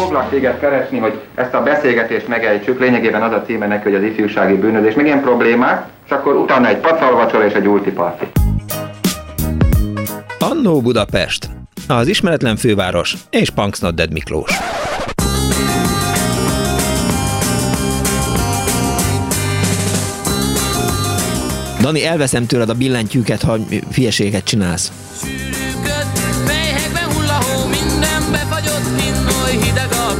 Foglak téged keresni, hogy ezt a beszélgetést megejtsük, lényegében az a címe neki, hogy az ifjúsági bűnözés, meg ilyen problémák, és akkor utána egy pacalvacsora és egy ultiparti. Annó Budapest, az ismeretlen főváros és Punks Not Miklós. Dani, elveszem tőled a billentyűket, ha fieséget csinálsz.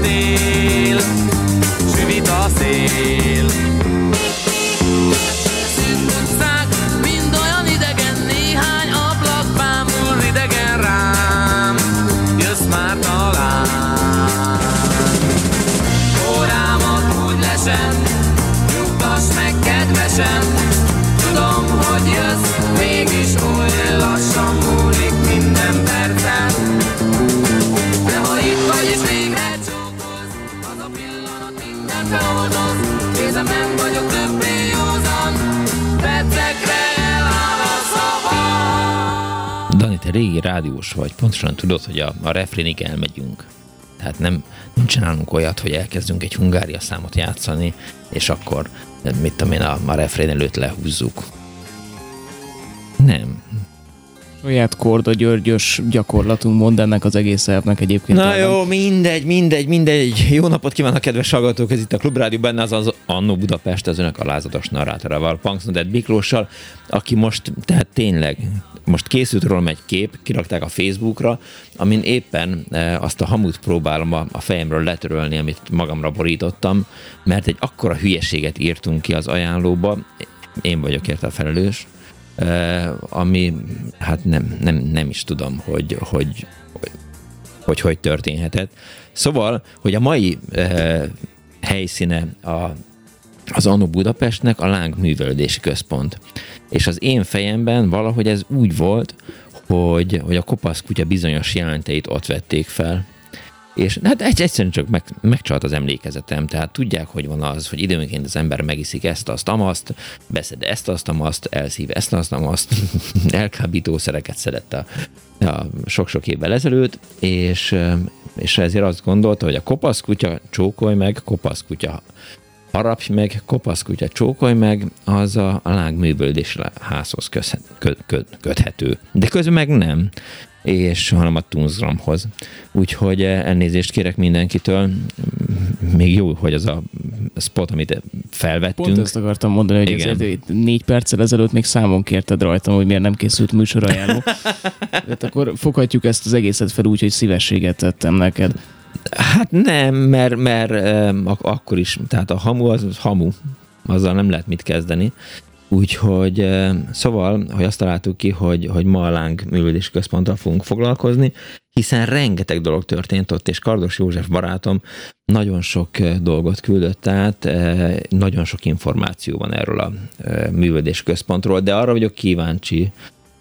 syvit a szél, süvít a szél. Te régi rádiós vagy, pontosan tudod, hogy a, a refrénig elmegyünk. Tehát nem, nem csinálunk olyat, hogy elkezdünk egy Hungária számot játszani, és akkor, mit tudom én, a, a refrén előtt lehúzzuk. Nem, Saját Korda Györgyös gyakorlatunk mond ennek az egész elvnek egyébként. Na jó, mindegy, mindegy, mindegy. Jó napot kívánok, kedves hallgatók! Ez itt a Klubrádió, benne az az Annó Budapest, az önök alázatos narrátorával, Punksnodet Miklóssal, aki most, tehát tényleg, most készült rólam egy kép, kirakták a Facebookra, amin éppen e, azt a hamut próbálom a, a fejemről letörölni, amit magamra borítottam, mert egy akkora hülyeséget írtunk ki az ajánlóba, én vagyok érte a felelős, ami hát nem, nem, nem is tudom, hogy hogy, hogy, hogy történhetett. Szóval, hogy a mai uh, helyszíne a, az Anno Budapestnek a Láng Művelődési Központ. És az én fejemben valahogy ez úgy volt, hogy, hogy a kopasz kutya bizonyos jelenteit ott vették fel. És hát egyszerűen csak meg, megcsalt az emlékezetem, tehát tudják, hogy van az, hogy időnként az ember megiszik ezt, azt, amaszt, beszed ezt, azt, amaszt, elszív ezt, azt, amaszt, elkábítószereket szedett a, a sok-sok évvel ezelőtt, és, és ezért azt gondolta, hogy a kopasz kutya csókolj meg, kopasz kutya harapj meg, kopasz kutya csókolj meg, az a, a lángművöldés házhoz közhet, kö, kö, köthető. De közben meg nem és hanem a Tunzramhoz. Úgyhogy eh, elnézést kérek mindenkitől. Még jó, hogy az a spot, amit felvettünk. Pont ezt akartam mondani, hogy Igen. ezért négy perccel ezelőtt még számon kérted rajtam, hogy miért nem készült műsorajánló. Tehát akkor foghatjuk ezt az egészet fel úgy, hogy szívességet tettem neked. Hát nem, mert, mert eh, akkor is, tehát a hamu az, az hamu, azzal nem lehet mit kezdeni. Úgyhogy szóval, hogy azt találtuk ki, hogy, hogy ma a Láng Művődési Központtal fogunk foglalkozni, hiszen rengeteg dolog történt ott, és Kardos József barátom nagyon sok dolgot küldött át, nagyon sok információ van erről a művődés központról, de arra vagyok kíváncsi,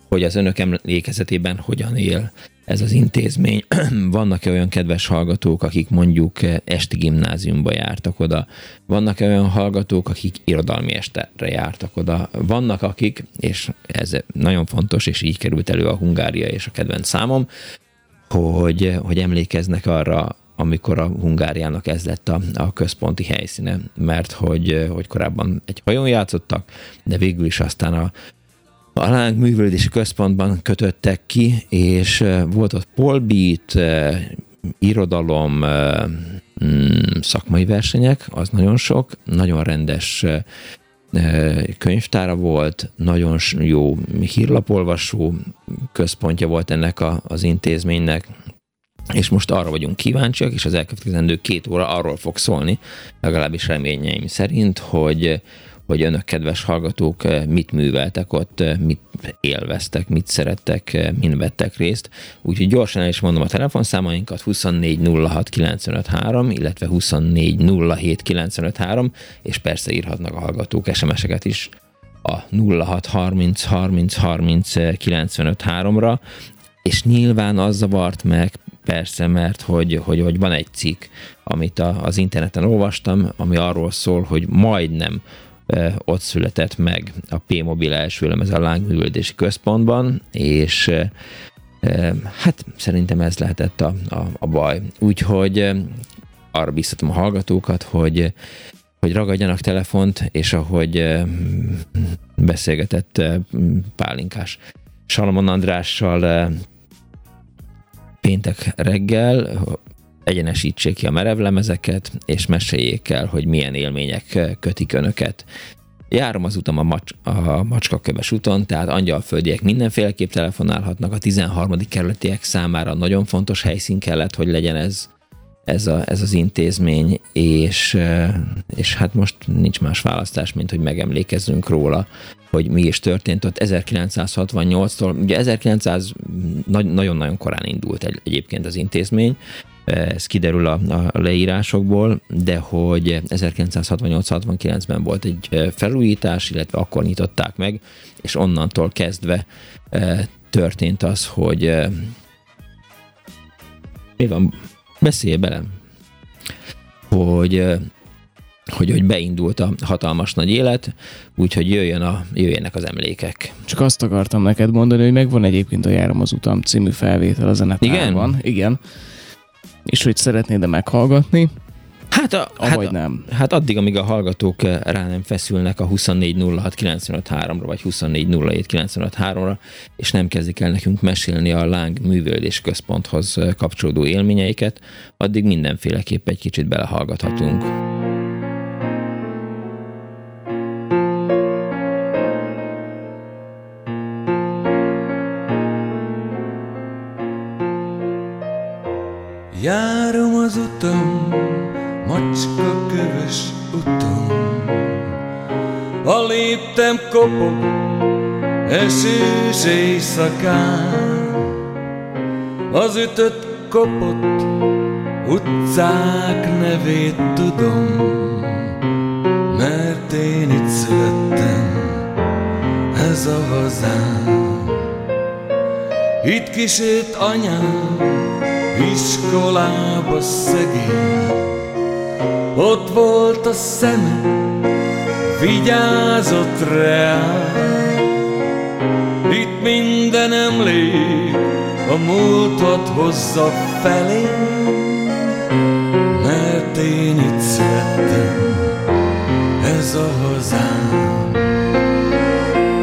hogy az önök emlékezetében hogyan él ez az intézmény. Vannak-e olyan kedves hallgatók, akik mondjuk esti gimnáziumba jártak oda? Vannak-e olyan hallgatók, akik irodalmi estere jártak oda? Vannak akik, és ez nagyon fontos, és így került elő a Hungária és a kedvenc számom, hogy, hogy emlékeznek arra, amikor a Hungáriának ez lett a, a központi helyszíne, mert hogy, hogy korábban egy hajón játszottak, de végül is aztán a, a Láng Művelődési Központban kötöttek ki, és volt ott polbeat, irodalom, mm, szakmai versenyek, az nagyon sok, nagyon rendes könyvtára volt, nagyon jó hírlapolvasó központja volt ennek a, az intézménynek, és most arra vagyunk kíváncsiak, és az elkövetkezendő két óra arról fog szólni, legalábbis reményeim szerint, hogy hogy önök, kedves hallgatók, eh, mit műveltek ott, eh, mit élveztek, mit szerettek, eh, min vettek részt. Úgyhogy gyorsan el is mondom a telefonszámainkat, 2406953, illetve 2407953, és persze írhatnak a hallgatók SMS-eket is a 0630 30 30 ra és nyilván az zavart meg, persze, mert hogy, hogy, hogy van egy cikk, amit a, az interneten olvastam, ami arról szól, hogy majdnem ott született meg a P-Mobil első lemez a lángművöldési központban, és hát szerintem ez lehetett a, a, a baj. Úgyhogy arra biztatom a hallgatókat, hogy hogy ragadjanak telefont, és ahogy beszélgetett Pálinkás Salomon Andrással péntek reggel, egyenesítsék ki a merevlemezeket, és meséljék el, hogy milyen élmények kötik önöket. Járom az utam a, macs, a macskaköves úton, tehát angyalföldiek mindenféleképp telefonálhatnak, a 13. kerületiek számára nagyon fontos helyszín kellett, hogy legyen ez, ez, a, ez az intézmény, és, és hát most nincs más választás, mint hogy megemlékezzünk róla, hogy mi is történt ott 1968-tól. Ugye 1900 nagyon-nagyon korán indult egy, egyébként az intézmény, ez kiderül a, a leírásokból, de hogy 1968-69-ben volt egy felújítás, illetve akkor nyitották meg, és onnantól kezdve történt az, hogy mi van, beszélj bele, hogy hogy, hogy beindult a hatalmas nagy élet, úgyhogy jöjjön a, jöjjenek az emlékek. Csak azt akartam neked mondani, hogy megvan egyébként a Járom az utam című felvétel a zenetárban. Igen? Igen és hogy szeretnéd-e meghallgatni, Hát, a, hát, nem. Hát addig, amíg a hallgatók eh, rá nem feszülnek a 2406953-ra, vagy 2407953-ra, és nem kezdik el nekünk mesélni a Láng Művődés Központhoz eh, kapcsolódó élményeiket, addig mindenféleképp egy kicsit belehallgathatunk. Járom az utam, macska kövös utam. A léptem kopog, esős éjszakán, az ütött kopott utcák nevét tudom, mert én itt születtem, ez a hazám. Itt kísért anyám, iskolába szegény, ott volt a szeme, vigyázott reál. Itt minden emlék a múltat hozza felé, mert én itt születtem, ez a hazám.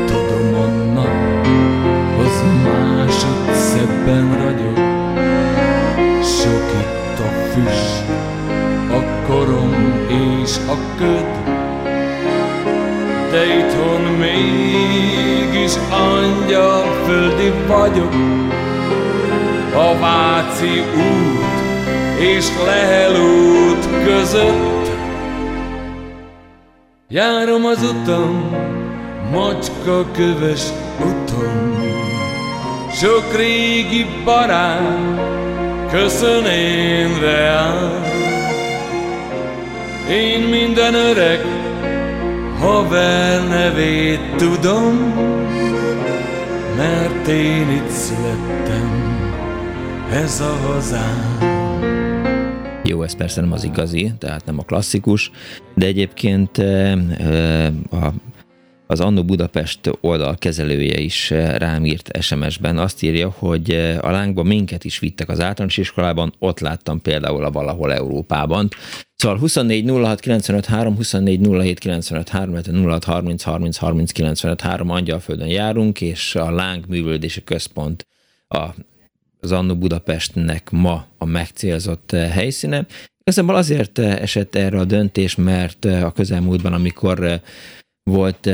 Tudom annak, az másod szebben ragyog, köd. De itthon mégis angyal földi vagyok, a Váci út és Lehel út között. Járom az utam, macska köves utam, sok régi barát, köszön én reál. Én minden öreg haver nevét tudom, mert én itt születtem, ez a hazám. Jó, ez persze nem az igazi, tehát nem a klasszikus, de egyébként eh, eh, a az Annó Budapest oldal kezelője is eh, rám írt SMS-ben. Azt írja, hogy a lángba minket is vittek az általános iskolában, ott láttam például a valahol Európában. Szóval 24 06 95 3, 24 07 95 3, 06 30 30 30 95 3 Angyalföldön járunk, és a Láng Művöldési Központ a, az Annó Budapestnek ma a megcélzott eh, helyszíne. Igazából azért esett erre a döntés, mert a közelmúltban, amikor volt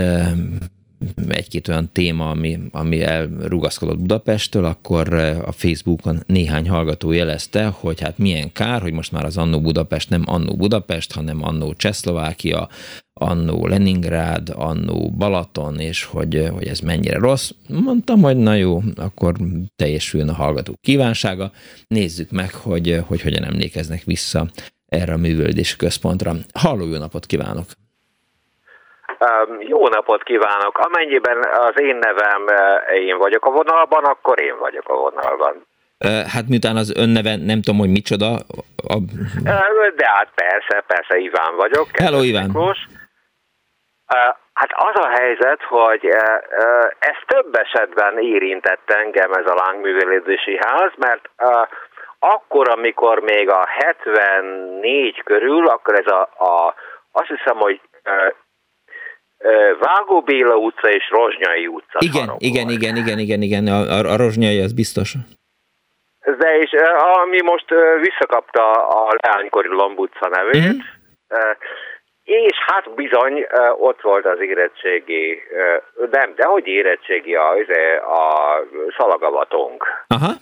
egy-két olyan téma, ami, ami elrugaszkodott Budapesttől, akkor a Facebookon néhány hallgató jelezte, hogy hát milyen kár, hogy most már az Annó Budapest nem Annó Budapest, hanem Annó Csehszlovákia, Annó Leningrád, Annó Balaton, és hogy, hogy ez mennyire rossz. Mondtam, hogy na jó, akkor teljesüljön a hallgató kívánsága. Nézzük meg, hogy, hogy hogyan emlékeznek vissza erre a művődési központra. Halló, jó napot kívánok! Jó napot kívánok! Amennyiben az én nevem én vagyok a vonalban, akkor én vagyok a vonalban. Hát miután az önneve nem tudom, hogy micsoda. A... De hát persze, persze, Iván vagyok. Hello, Iván. Miklós. Hát az a helyzet, hogy ez több esetben érintett engem ez a lángművelődési ház, mert akkor, amikor még a 74 körül, akkor ez a, a azt hiszem, hogy Vágó Béla utca és Rozsnyai utca. Igen, igen, igen, igen, igen, igen, a, a Rozsnyai, az biztos. De és ami most visszakapta a Leánykori Lomb utca nevét, mm-hmm. és hát bizony ott volt az érettségi, nem, de hogy érettségi a, a szalagavatunk. Aha.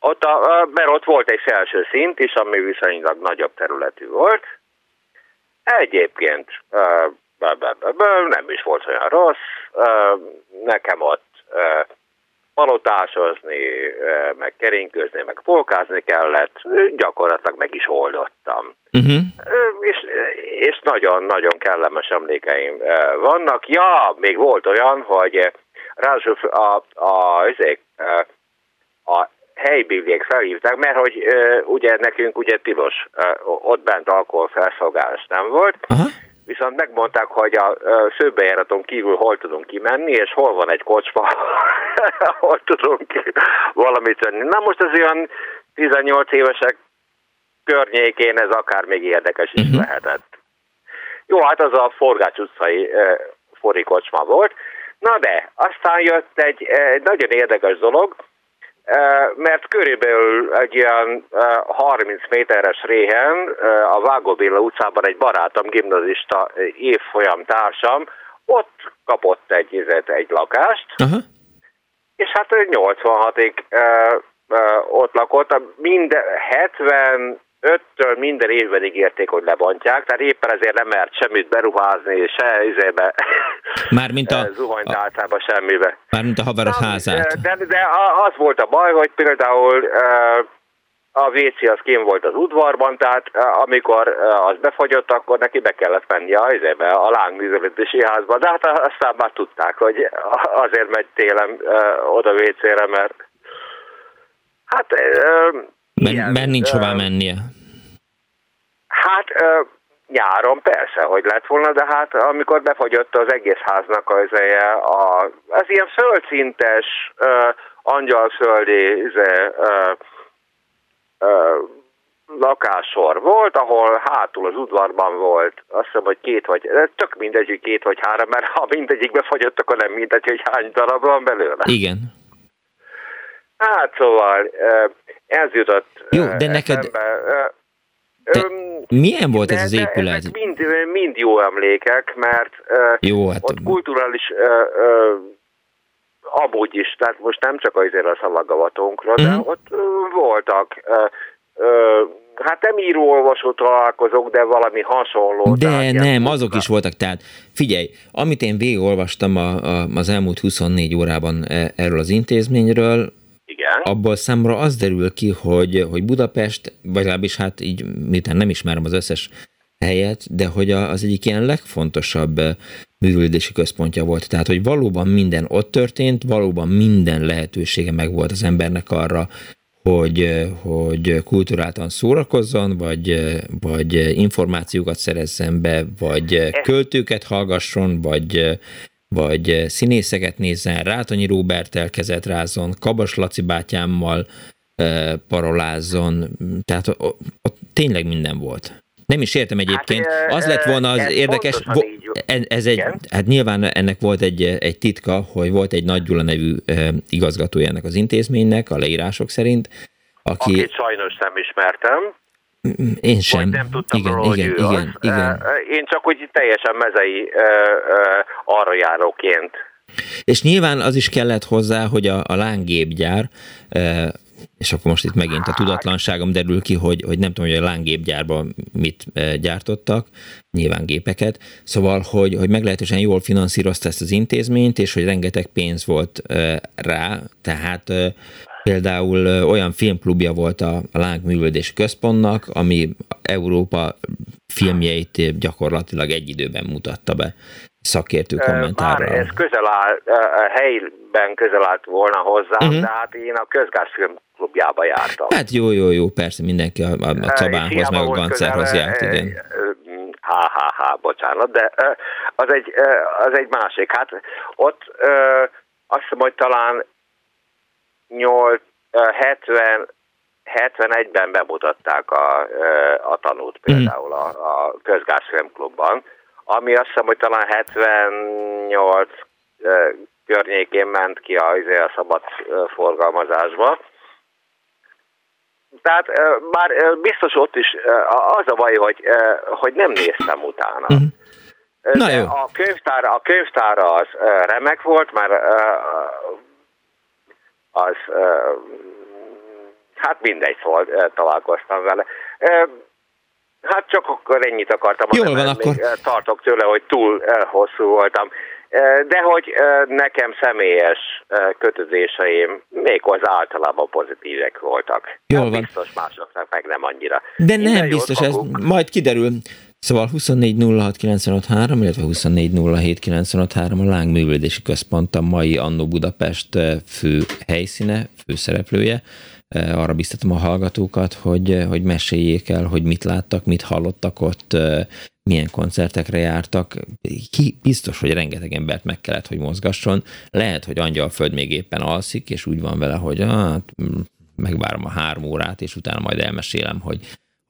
Ott a, mert ott volt egy felső szint is, ami viszonylag nagyobb területű volt. Egyébként nem is volt olyan rossz. Nekem ott palotásozni, meg keringőzni, meg polkázni kellett, gyakorlatilag meg is oldottam. Uh-huh. És, és nagyon-nagyon kellemes emlékeim vannak. Ja, még volt olyan, hogy ráadásul a, a, a, a helybéliek felhívták, mert hogy ugye nekünk ugye tilos, ott bent alkoholfelszolgálás nem volt, uh-huh viszont megmondták, hogy a szőbejáraton kívül hol tudunk kimenni, és hol van egy kocsma, hol tudunk valamit venni. Na most az olyan 18 évesek környékén ez akár még érdekes is uh-huh. lehetett. Jó, hát az a Forgács utcai fori kocsma volt. Na de, aztán jött egy, egy nagyon érdekes dolog, mert körülbelül egy olyan 30 méteres réhen a Vágóbéla utcában egy barátom, gimnazista évfolyam társam, ott kapott egy, egy lakást, uh-huh. és hát 86-ig ott lakott, minden 70 öttől minden évben ígérték, hogy lebontják, tehát éppen ezért nem mert semmit beruházni, se izébe, Mármint a, zuhanytálcába, semmibe. Mármint a haverod házát. De, de az volt a baj, hogy például a WC az kém volt az udvarban, tehát amikor az befagyott, akkor neki be kellett menni a, izébe, a lángművelődési házba, de hát aztán már tudták, hogy azért megy télen oda WC-re, mert hát mert, mert nincs hová mennie. Hát nyáron persze, hogy lett volna, de hát amikor befagyott az egész háznak az eje, a, az ilyen földszintes, uh, angyalföldi uh, uh, lakássor volt, ahol hátul az udvarban volt, azt hiszem, hogy két vagy, tök mindegy, hogy két vagy három, mert ha mindegyik befagyott, akkor nem mindegy, hogy hány darab van belőle. Igen. Hát szóval ez jutott Jó, de neked... Eszembe. De milyen volt ez az épület? De mind, mind jó emlékek, mert jó, hát... ott kulturális amúgy is, tehát most nem csak azért a szalagavatunkra, uh-huh. de mhm. ott voltak hát nem író-olvasó találkozók, de valami hasonló. De nem, azok is voltak. Tehát figyelj, amit én végigolvastam a, a, az elmúlt 24 órában erről az intézményről, igen. Abból számra az derül ki, hogy, hogy Budapest, vagy legalábbis hát így, miután nem ismerem az összes helyet, de hogy az egyik ilyen legfontosabb művődési központja volt. Tehát, hogy valóban minden ott történt, valóban minden lehetősége meg volt az embernek arra, hogy, hogy kulturáltan szórakozzon, vagy, vagy információkat szerezzen be, vagy költőket hallgasson, vagy vagy eh, színészeket nézzen, Rátonyi Róbert kezet rázzon, Kabas Laci bátyámmal e, parolázzon, tehát ott, ott tényleg minden volt. Nem is értem egyébként. Hát, az lett volna az érdekes, ez, ez egy, hát nyilván ennek volt egy, egy titka, hogy volt egy Nagy Gyula nevű igazgatója ennek az intézménynek, a leírások szerint, aki... Akit sajnos nem ismertem. Én sem. Vagy nem tudtam igen, róla, igen, hogy igen, igen. Én csak úgy teljesen mezei arra járóként. És nyilván az is kellett hozzá, hogy a, a lángépgyár, és akkor most itt megint a tudatlanságom derül ki, hogy, hogy nem tudom, hogy a lángépgyárban mit gyártottak, nyilván gépeket, szóval, hogy, hogy meglehetősen jól finanszírozta ezt az intézményt, és hogy rengeteg pénz volt rá, tehát Például olyan filmklubja volt a, a Láng Művődési Központnak, ami Európa filmjeit gyakorlatilag egy időben mutatta be szakértő kommentárral. Bár ez közel áll, helyben közel állt volna hozzá, uh-huh. de hát én a közgáz filmklubjába jártam. Hát jó, jó, jó, persze mindenki a, a, a Cabánhoz, meg a Gancerhoz járt, igen. Ha, ha, ha, bocsánat, de az egy, az egy másik. Hát ott azt hiszem, hogy talán 8, 70, 71-ben bemutatták a, a tanút mhm. például a, a közgázfilmklubban, ami azt hiszem, hogy talán 78 környékén ment ki a, izé, a szabad forgalmazásba. Tehát már biztos ott is az a baj, hogy, hogy nem néztem utána. Uh-huh. Na jó. A könyvtár, a könyvtár az remek volt, mert az hát mindegy, szóval találkoztam vele. Hát csak akkor ennyit akartam. Jól van, akkor. Tartok tőle, hogy túl hosszú voltam. De hogy nekem személyes kötözéseim az általában pozitívek voltak. Jól van. Biztos másoknak meg nem annyira. De nem Minden biztos, ez majd kiderül. Szóval 24 illetve 24 a Lángművődési Központ a mai Annó Budapest fő helyszíne, főszereplője. Arra biztatom a hallgatókat, hogy, hogy meséljék el, hogy mit láttak, mit hallottak ott, milyen koncertekre jártak. Ki, biztos, hogy rengeteg embert meg kellett, hogy mozgasson. Lehet, hogy Angyalföld még éppen alszik, és úgy van vele, hogy hát, megvárom a három órát, és utána majd elmesélem, hogy,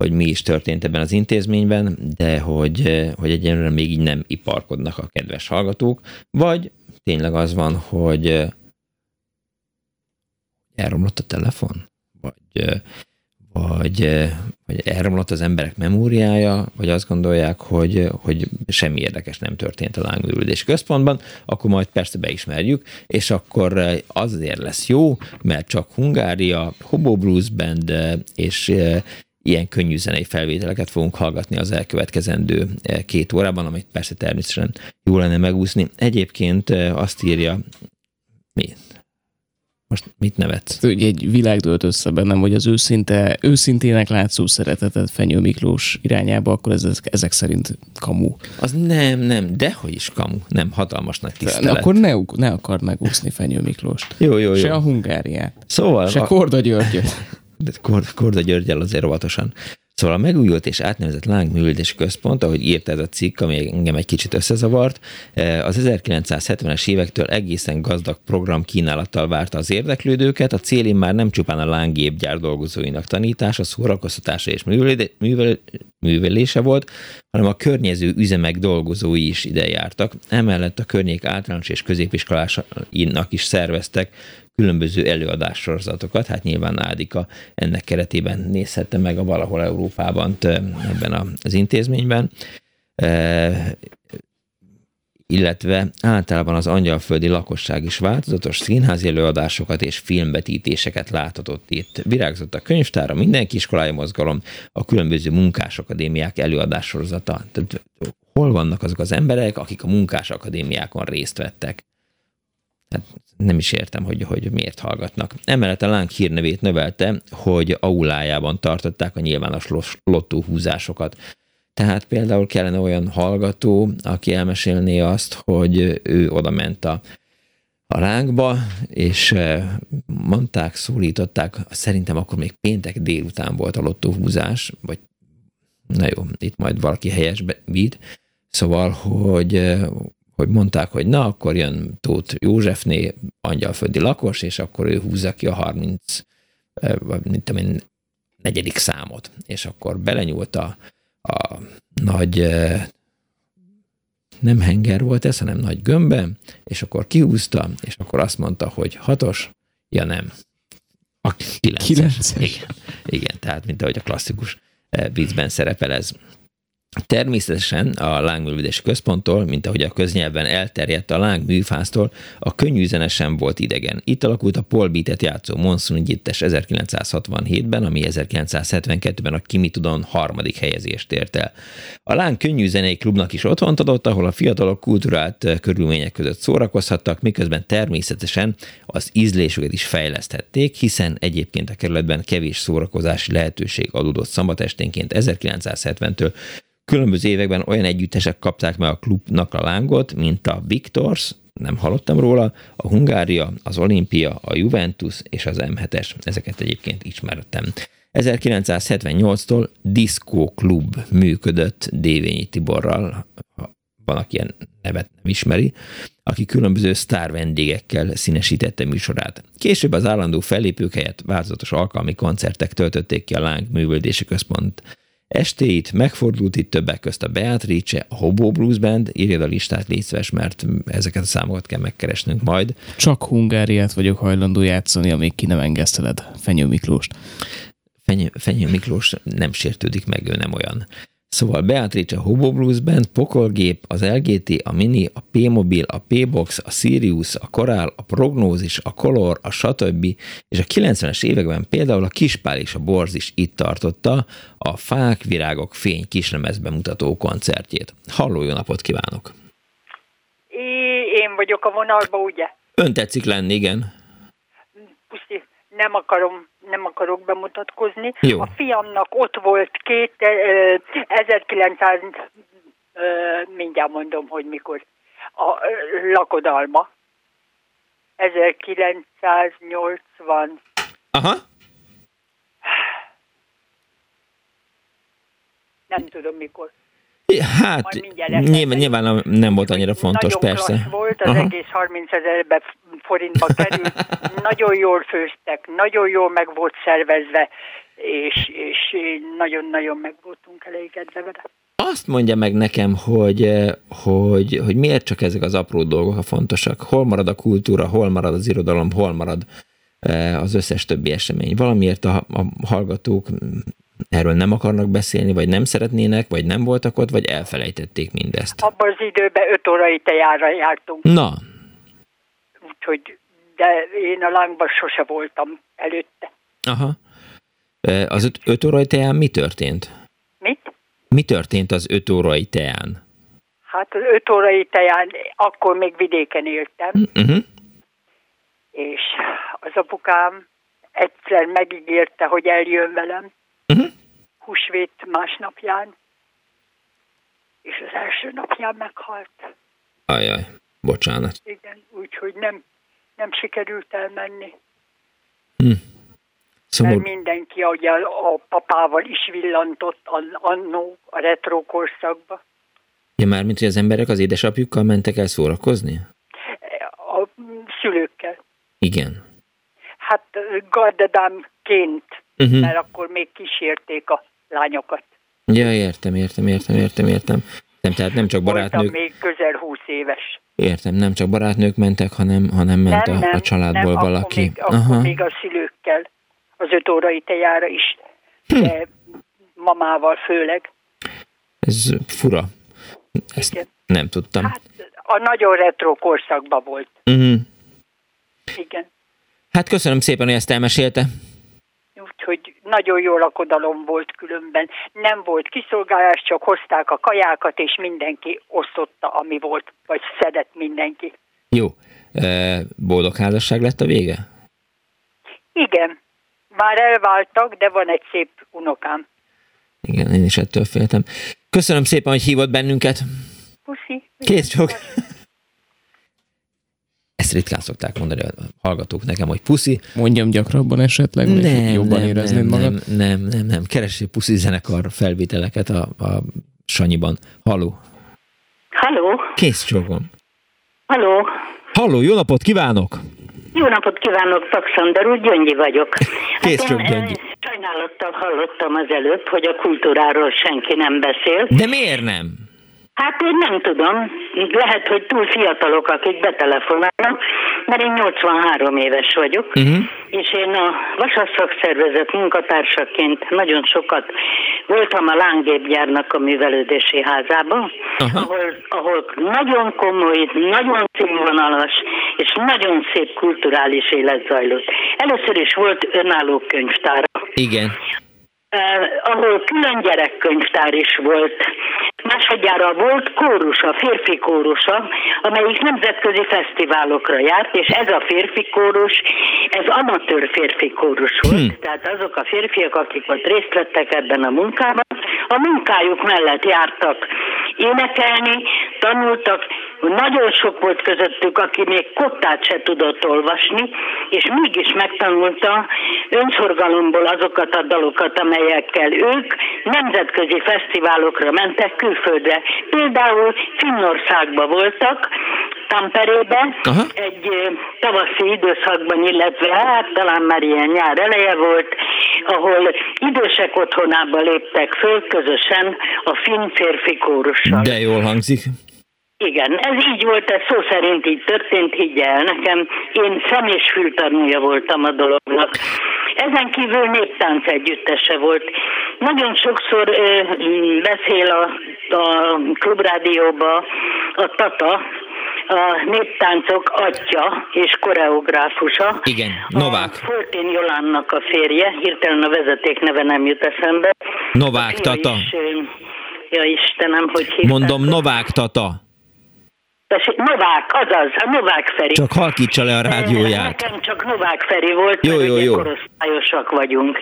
hogy mi is történt ebben az intézményben, de hogy, hogy egyenlőre még így nem iparkodnak a kedves hallgatók, vagy tényleg az van, hogy elromlott a telefon, vagy vagy, eh, vagy elromlott az emberek memóriája, vagy azt gondolják, hogy, hogy semmi érdekes nem történt a lángművődési központban, akkor majd persze beismerjük, és akkor eh, azért lesz jó, mert csak Hungária, Hobo Blues Band eh, és ilyen könnyű zenei felvételeket fogunk hallgatni az elkövetkezendő két órában, amit persze természetesen jó lenne megúszni. Egyébként azt írja, mi? Most mit nevetsz? Egy világ dölt össze bennem, hogy az őszinte, őszintének látszó szeretetet Fenyő Miklós irányába, akkor ez, ezek szerint kamu. Az nem, nem, dehogy is kamu. Nem, hatalmas nagy tisztelet. Akkor ne, ne akard megúszni Fenyő Miklóst. Jó, jó, jó. Se a Hungáriát. Szóval... Se a... Korda Györgyöt. De Korda Györgyel azért óvatosan. Szóval a megújult és átnevezett lángművődési központ, ahogy írt ez a cikk, ami engem egy kicsit összezavart, eh, az 1970-es évektől egészen gazdag program kínálattal várta az érdeklődőket. A célén már nem csupán a lánggépgyár dolgozóinak tanítása, szórakoztatása és művel, művelése volt, hanem a környező üzemek dolgozói is ide jártak. Emellett a környék általános és középiskolásainak is szerveztek különböző előadássorozatokat, hát nyilván Ádika ennek keretében nézhette meg a valahol Európában ebben az intézményben, illetve általában az angyalföldi lakosság is változatos színházi előadásokat és filmbetítéseket láthatott itt. Virágzott a könyvtára, mindenki iskolai mozgalom, a különböző munkásakadémiák előadássorozata. Tehát hol vannak azok az emberek, akik a munkásakadémiákon részt vettek? Hát nem is értem, hogy, hogy miért hallgatnak. Emellett a láng hírnevét növelte, hogy aulájában tartották a nyilvános lottóhúzásokat. Tehát például kellene olyan hallgató, aki elmesélné azt, hogy ő oda ment a, a lángba, és eh, mondták, szólították, szerintem akkor még péntek délután volt a lottóhúzás, vagy na jó, itt majd valaki helyesbít, szóval, hogy eh, hogy mondták, hogy na, akkor jön Tóth Józsefné, angyalföldi lakos, és akkor ő húzza ki a 30, eh, vagy mint tudom én, negyedik számot, és akkor belenyúlt a, a nagy, eh, nem henger volt ez, hanem nagy gömbbe, és akkor kihúzta, és akkor azt mondta, hogy hatos, ja nem, a kilences. kilences. Igen, igen, tehát mint ahogy a klasszikus eh, viccben szerepel ez. Természetesen a lángművédési központtól, mint ahogy a köznyelven elterjedt a láng műfáztól, a könnyű zene sem volt idegen. Itt alakult a Paul Beat-et játszó Monsoon együttes 1967-ben, ami 1972-ben a Kimi Tudon harmadik helyezést ért el. A láng könnyű zenei klubnak is otthont adott, ahol a fiatalok kulturált körülmények között szórakozhattak, miközben természetesen az ízlésüket is fejleszthették, hiszen egyébként a kerületben kevés szórakozási lehetőség adódott szombatesténként 1970-től Különböző években olyan együttesek kapták meg a klubnak a lángot, mint a Victors, nem hallottam róla, a Hungária, az Olimpia, a Juventus és az M7-es. Ezeket egyébként ismertem. 1978-tól Disco Klub működött Dévényi Tiborral, van, aki ilyen nevet nem ismeri, aki különböző sztár vendégekkel színesítette műsorát. Később az állandó fellépők helyett változatos alkalmi koncertek töltötték ki a Láng Művöldési Központ estéit, megfordult itt többek közt a Beatrice, a Hobo Blues Band, írjad a listát, légy szíves, mert ezeket a számokat kell megkeresnünk majd. Csak Hungáriát vagyok hajlandó játszani, amíg ki nem engeszteled Fenyő Miklóst. Fenyő, Fenyő Miklós nem sértődik meg, ő nem olyan. Szóval Beatrice Hobo Blues Band, Pokolgép, az LGT, a Mini, a P-Mobil, a P-Box, a Sirius, a Korál, a Prognózis, a Color, a stb. És a 90-es években például a Kispál és a Borz is itt tartotta a Fák, Virágok, Fény kislemezbe mutató koncertjét. Halló, jó napot kívánok! Én vagyok a vonalba, ugye? Ön tetszik lenni, igen. Puszi, nem akarom nem akarok bemutatkozni. Jó. A fiamnak ott volt két, 1900, mindjárt mondom, hogy mikor, a lakodalma. 1980. Aha. Nem tudom mikor. Hát nyilván, nyilván nem volt annyira fontos, Nagyon persze. volt, az Aha. egész 30 ezerbe forintba került. nagyon jól főztek, nagyon jól meg volt szervezve, és, és nagyon-nagyon meg voltunk elégedve vele. Azt mondja meg nekem, hogy, hogy, hogy miért csak ezek az apró dolgok a fontosak. Hol marad a kultúra, hol marad az irodalom, hol marad az összes többi esemény. Valamiért a, a hallgatók erről nem akarnak beszélni, vagy nem szeretnének, vagy nem voltak ott, vagy elfelejtették mindezt? Abban az időben öt órai tejára jártunk. Na. Úgyhogy, de én a lángban sose voltam előtte. Aha. Az öt, öt órai teán mi történt? Mit? Mi történt az öt órai teán? Hát az öt órai teán akkor még vidéken éltem, uh-huh. és az apukám egyszer megígérte, hogy eljön velem, uh-huh. húsvét másnapján, és az első napján meghalt. Ajaj, bocsánat. Igen, úgyhogy nem, nem sikerült elmenni. Hm. Szóval... Mert mindenki a, a papával is villantott annó a retro korszakba. Ja, már mint hogy az emberek az édesapjukkal mentek el szórakozni? A szülőkkel. Igen. Hát gardadámként uh-huh. mert akkor még kísérték a lányokat. Ja, értem, értem, értem, értem, értem. Nem, tehát nem csak barátnők... Voltam még közel húsz éves. Értem, nem csak barátnők mentek, hanem, hanem ment nem, a, nem, a családból nem, valaki. Akkor még, Aha. akkor még a szülőkkel, az öt órai tejára is, hm. de mamával főleg. Ez fura. Ezt Igen. nem tudtam. Hát a nagyon retro korszakban volt. Uh-huh. Igen. Hát köszönöm szépen, hogy ezt elmesélte úgyhogy nagyon jó lakodalom volt különben. Nem volt kiszolgálás, csak hozták a kajákat, és mindenki osztotta, ami volt, vagy szedett mindenki. Jó. Boldog házasság lett a vége? Igen. Már elváltak, de van egy szép unokám. Igen, én is ettől féltem. Köszönöm szépen, hogy hívott bennünket. Puszi. Kész csak. Ezt ritkán szokták mondani a hallgatók nekem, hogy puszi. Mondjam gyakrabban esetleg, nem, jobban nem, éreznéd nem, magad? Nem, nem, nem, nem. Keresi puszi zenekar felvételeket a, a Sanyiban. Halló. Halló. Kész csókom. Halló. Halló, jó napot kívánok! Jó napot kívánok, Paxander úr, Gyöngyi vagyok. Kész hát Gyöngyi. Sajnálattal hallottam az előbb, hogy a kultúráról senki nem beszél. De miért nem? Hát én nem tudom. Lehet, hogy túl fiatalok, akik betelefonálnak, mert én 83 éves vagyok, uh-huh. és én a Vasas szakszervezet munkatársaként nagyon sokat voltam a lángépgyárnak a művelődési házában, uh-huh. ahol, ahol nagyon komoly, nagyon színvonalas és nagyon szép kulturális élet zajlott. Először is volt önálló könyvtár. Igen eh, ahol külön gyerekkönyvtár is volt. Másodjára volt kórusa, férfi kórusa, amelyik nemzetközi fesztiválokra járt, és ez a férfi kórus, ez amatőr férfi kórus volt, hmm. tehát azok a férfiak, akik ott részt vettek ebben a munkában, a munkájuk mellett jártak énekelni, tanultak, nagyon sok volt közöttük, aki még kottát se tudott olvasni, és mégis megtanulta önszorgalomból azokat a dalokat, amelyekkel ők nemzetközi fesztiválokra mentek külföldre. Például Finnországba voltak, Tamperébe, Aha. egy tavaszi időszakban, illetve hát talán már ilyen nyár eleje volt, ahol idősek otthonába léptek föl közösen a finn férfi kórussal. De jól hangzik. Igen, ez így volt, ez szó szerint így történt, higgy el nekem. Én szem és fültanúja voltam a dolognak. Ezen kívül néptánc együttese volt. Nagyon sokszor ö, beszél a, a klubrádióba a Tata, a néptáncok atya és koreográfusa. Igen, Novák. A Fortin Jolánnak a férje, hirtelen a vezeték neve nem jut eszembe. Novák Tata. Is, ja Istenem, hogy hívták. Mondom, Novák Tata. Tessék, Novák, azaz, a Novák Feri. Csak halkítsa le a rádióját. Nekem csak Novák Feri volt, jó, jó, jó. korosztályosak vagyunk.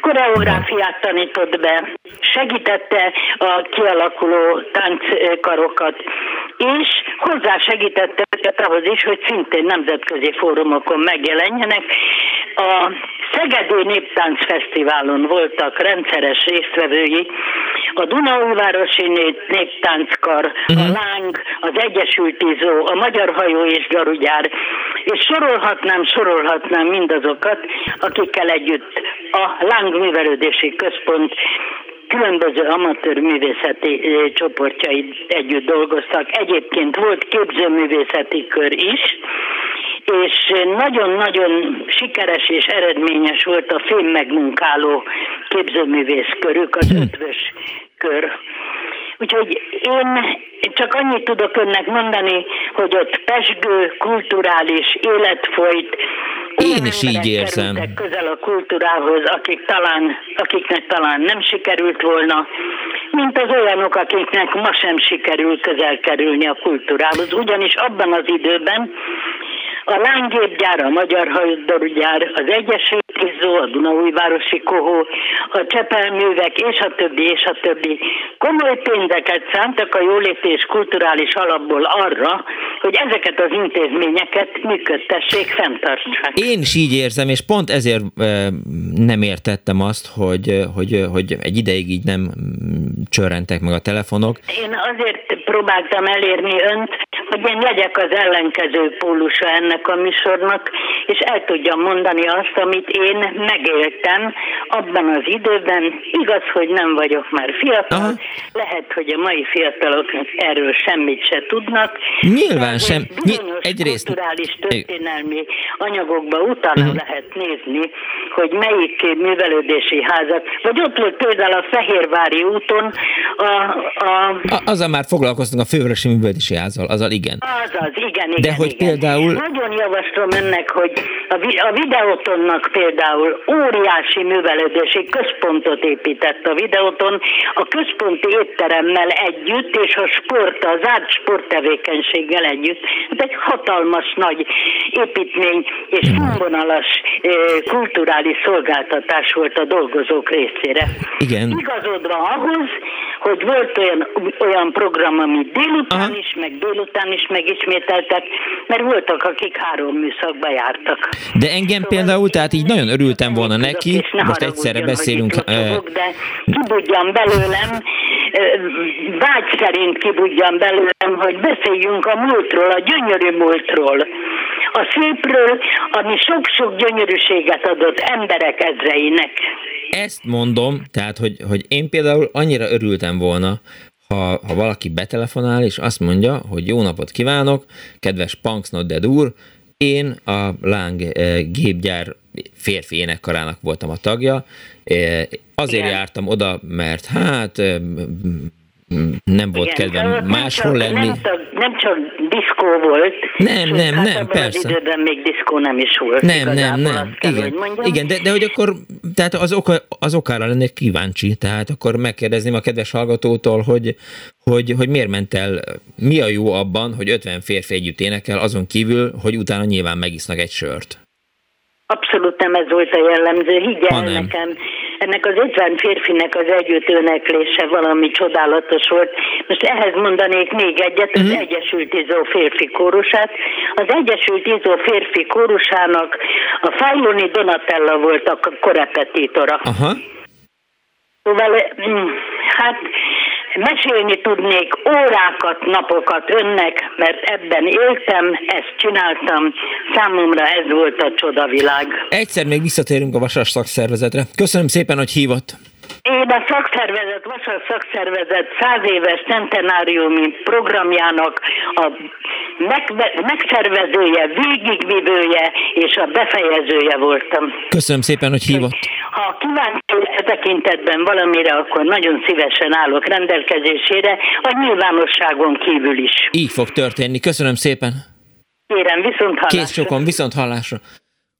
Koreográfiát tanított be, segítette a kialakuló tánckarokat, és hozzá segítette őket ahhoz is, hogy szintén nemzetközi fórumokon megjelenjenek. A Szegedi Néptánc Fesztiválon voltak rendszeres résztvevői, a Dunaújvárosi Néptánckar, uh-huh. a mhm. Láng, az Egyesült Izó, a Magyar Hajó és Garugyár, és sorolhatnám, sorolhatnám mindazokat, akikkel együtt a Láng Művelődési Központ különböző amatőr művészeti csoportjai együtt dolgoztak. Egyébként volt képzőművészeti kör is, és nagyon-nagyon sikeres és eredményes volt a fém megmunkáló képzőművészkörük, az hm. ötvös kör. Úgyhogy én csak annyit tudok önnek mondani, hogy ott pesgő, kulturális élet folyt. Én is így érzem. közel a kultúrához, akik talán, akiknek talán nem sikerült volna, mint az olyanok, akiknek ma sem sikerül közel kerülni a kultúrához. Ugyanis abban az időben a lánggépgyár, a Magyar Hajógyár, az Egyesült Izzó, a Dunaújvárosi Kohó, a Csepelművek, és a többi, és a többi. Komoly pénzeket szántak a jóléti és kulturális alapból arra, hogy ezeket az intézményeket működtessék, fenntartsák. Én is így érzem, és pont ezért nem értettem azt, hogy, hogy, hogy egy ideig így nem csörrentek meg a telefonok. Én azért próbáltam elérni önt, hogy én legyek az ellenkező pólusa ennek a műsornak, és el tudjam mondani azt, amit én megéltem abban az időben. Igaz, hogy nem vagyok már fiatal, Aha. lehet, hogy a mai fiatalok erről semmit se tudnak. Nyilván sem. Egyrészt... kulturális történelmi anyagokba utána uh-huh. lehet nézni, hogy melyik művelődési házat, vagy ott volt például a Fehérvári úton a... a... a azzal már foglalkoztunk a fővárosi művelődési házal, azzal igen. Azaz, igen, igen. De hogy igen. például... Nagyon javaslom önnek, hogy a, vi- a videótonnak például óriási művelődési központot épített a videóton, a központi étteremmel együtt, és a sport, az árt sporttevékenységgel együtt. Ez egy hatalmas nagy építmény, és színvonalas kulturális szolgáltatás volt a dolgozók részére. Igen. Igazodva ahhoz, hogy volt olyan, olyan program, ami délután Aha. is, meg délután is megismételtek, mert voltak, akik három műszakba jártak. De engem szóval például, tehát így nagyon örültem volna neki, most egyszerre beszélünk. Fogok, de kibudjan belőlem, vágy szerint kibudjan belőlem, hogy beszéljünk a múltról, a gyönyörű múltról, a szépről, ami sok-sok gyönyörűséget adott emberek ezreinek. Ezt mondom, tehát, hogy, hogy én például annyira örültem volna, ha, ha valaki betelefonál, és azt mondja, hogy jó napot kívánok, kedves Punks Not Dead úr, én a Láng eh, gépgyár férfi énekkarának voltam a tagja, eh, azért Igen. jártam oda, mert hát eh, nem volt Igen, kedvem máshol lenni. Nem csak, nem csak diszkó volt. Nem, nem, hát nem, persze. Az időben még diszkó nem is volt. Nem, nem, nem. Kell, igen, hogy igen de, de hogy akkor, tehát az, oka, az okára lennék kíváncsi, tehát akkor megkérdezném a kedves hallgatótól, hogy, hogy, hogy miért ment el, mi a jó abban, hogy 50 férfi együtt énekel, azon kívül, hogy utána nyilván megisznak egy sört. Abszolút nem ez volt a jellemző, higgyel nekem ennek az 50 férfinek az együtt öneklése valami csodálatos volt. Most ehhez mondanék még egyet, az uh-huh. Egyesült Izó férfi kórusát. Az Egyesült Izó férfi kórusának a Fájloni Donatella volt a korepetitora. Aha. Szóval, mm, hát mesélni tudnék órákat, napokat önnek, mert ebben éltem, ezt csináltam, számomra ez volt a csodavilág. Egyszer még visszatérünk a Vasas szakszervezetre. Köszönöm szépen, hogy hívott. Én a szakszervezet, Vasas szakszervezet száz éves centenáriumi programjának a megszervezője, végigvivője és a befejezője voltam. Köszönöm szépen, hogy hívott. Ha kíváncsi tekintetben valamire, akkor nagyon szívesen állok rendelkezésére, a nyilvánosságon kívül is. Így fog történni. Köszönöm szépen. Kérem, viszont hallásra. Kész sokan, viszont hallásra.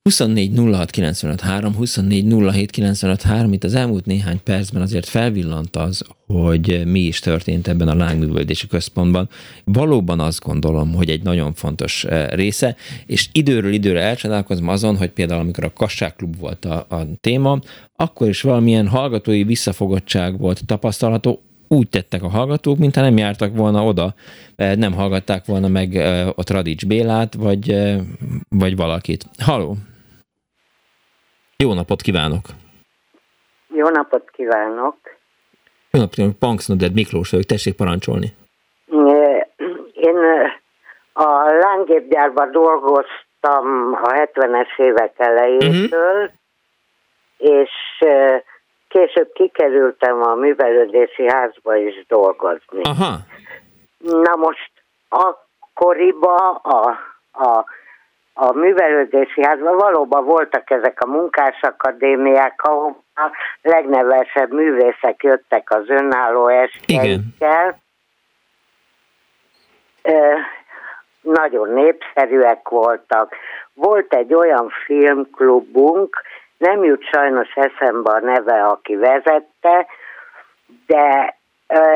24 06 95 3, 24 07 95 3, itt az elmúlt néhány percben azért felvillant az, hogy mi is történt ebben a lángművöldési központban. Valóban azt gondolom, hogy egy nagyon fontos eh, része, és időről időre elcsodálkozom azon, hogy például amikor a Kassáklub volt a, a téma, akkor is valamilyen hallgatói visszafogottság volt tapasztalható, úgy tettek a hallgatók, mintha nem jártak volna oda, eh, nem hallgatták volna meg eh, a Tradics Bélát, vagy, vagy valakit. Haló! Jó napot kívánok! Jó napot kívánok! Jó napot kívánok, Punksnoded Miklós vagyok, tessék parancsolni. Én a lángépgyárban dolgoztam a 70-es évek elejétől, uh-huh. és később kikerültem a művelődési házba is dolgozni. Aha. Na most akkoriban a, a a művelődési házban valóban voltak ezek a munkásakadémiák, ahol a legnevesebb művészek jöttek az önálló esteikkel. Nagyon népszerűek voltak. Volt egy olyan filmklubunk, nem jut sajnos eszembe a neve, aki vezette, de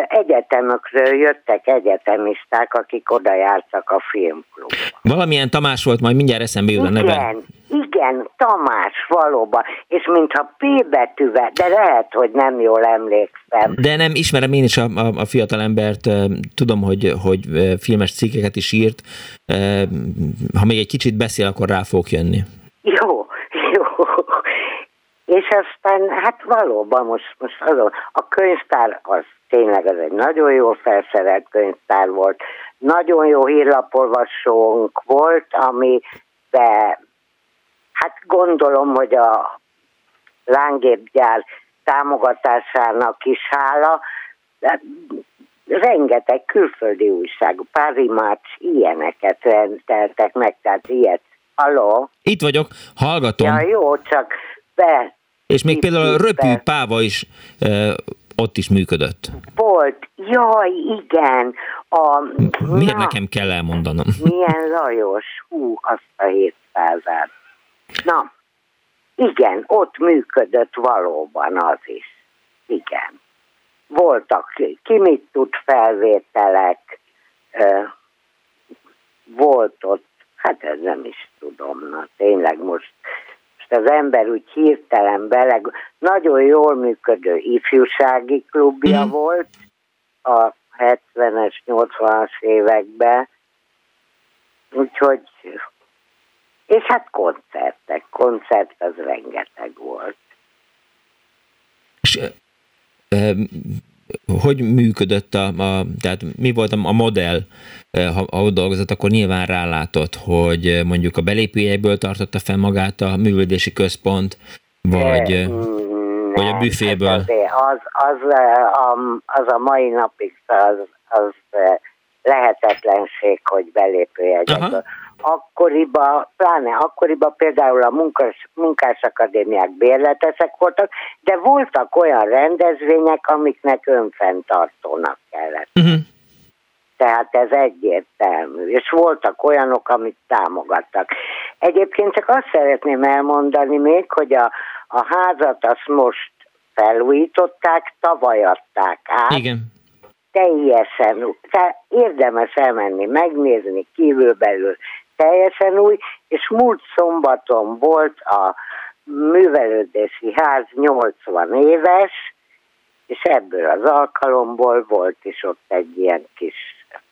egyetemekről jöttek egyetemisták, akik oda jártak a filmklubba. Valamilyen Tamás volt, majd mindjárt eszembe jut a neve. Igen, igen, Tamás valóban, és mintha P betűvel, de lehet, hogy nem jól emlékszem. De nem, ismerem én is a, a, a fiatalembert, tudom, hogy, hogy filmes cikkeket is írt, ha még egy kicsit beszél, akkor rá fog jönni. Jó, jó. És aztán, hát valóban most, most azon, a könyvtár az tényleg ez egy nagyon jó felszerelt könyvtár volt, nagyon jó hírlapolvasónk volt, ami de hát gondolom, hogy a lángépgyár támogatásának is hála, de rengeteg külföldi újság, Párimács ilyeneket rendeltek meg, tehát ilyet. Halló? Itt vagyok, hallgatom. Ja, jó, csak be. És még például a Röpű Páva is ott is működött. Volt, jaj, igen. A, Miért na, nekem kell elmondanom? Milyen Lajos, hú, azt a 700 Na, igen, ott működött valóban az is. Igen. Voltak, ki mit tud felvételek, volt ott, hát ez nem is tudom, na tényleg most az ember úgy hirtelen bele, nagyon jól működő ifjúsági klubja mm. volt a 70-es, 80-as években, úgyhogy és hát koncertek, koncert az rengeteg volt. És hogy működött a, a tehát mi volt a modell, eh, ha, ha ott dolgozott, akkor nyilván rálátott, hogy eh, mondjuk a belépőjegyből tartotta fel magát a művődési központ, vagy, nem, eh, vagy a büféből? Hát az, az, az, az a mai napig az, az lehetetlenség, hogy belépőjegyből akkoriban, pláne akkoriban például a munkás, munkásakadémiák bérletesek voltak, de voltak olyan rendezvények, amiknek önfenntartónak kellett. Uh-huh. Tehát ez egyértelmű. És voltak olyanok, amit támogattak. Egyébként csak azt szeretném elmondani még, hogy a, a házat azt most felújították, tavaly adták át. Igen. Teljesen, tehát érdemes elmenni, megnézni kívülbelül teljesen új, és múlt szombaton volt a művelődési ház 80 éves, és ebből az alkalomból volt is ott egy ilyen kis,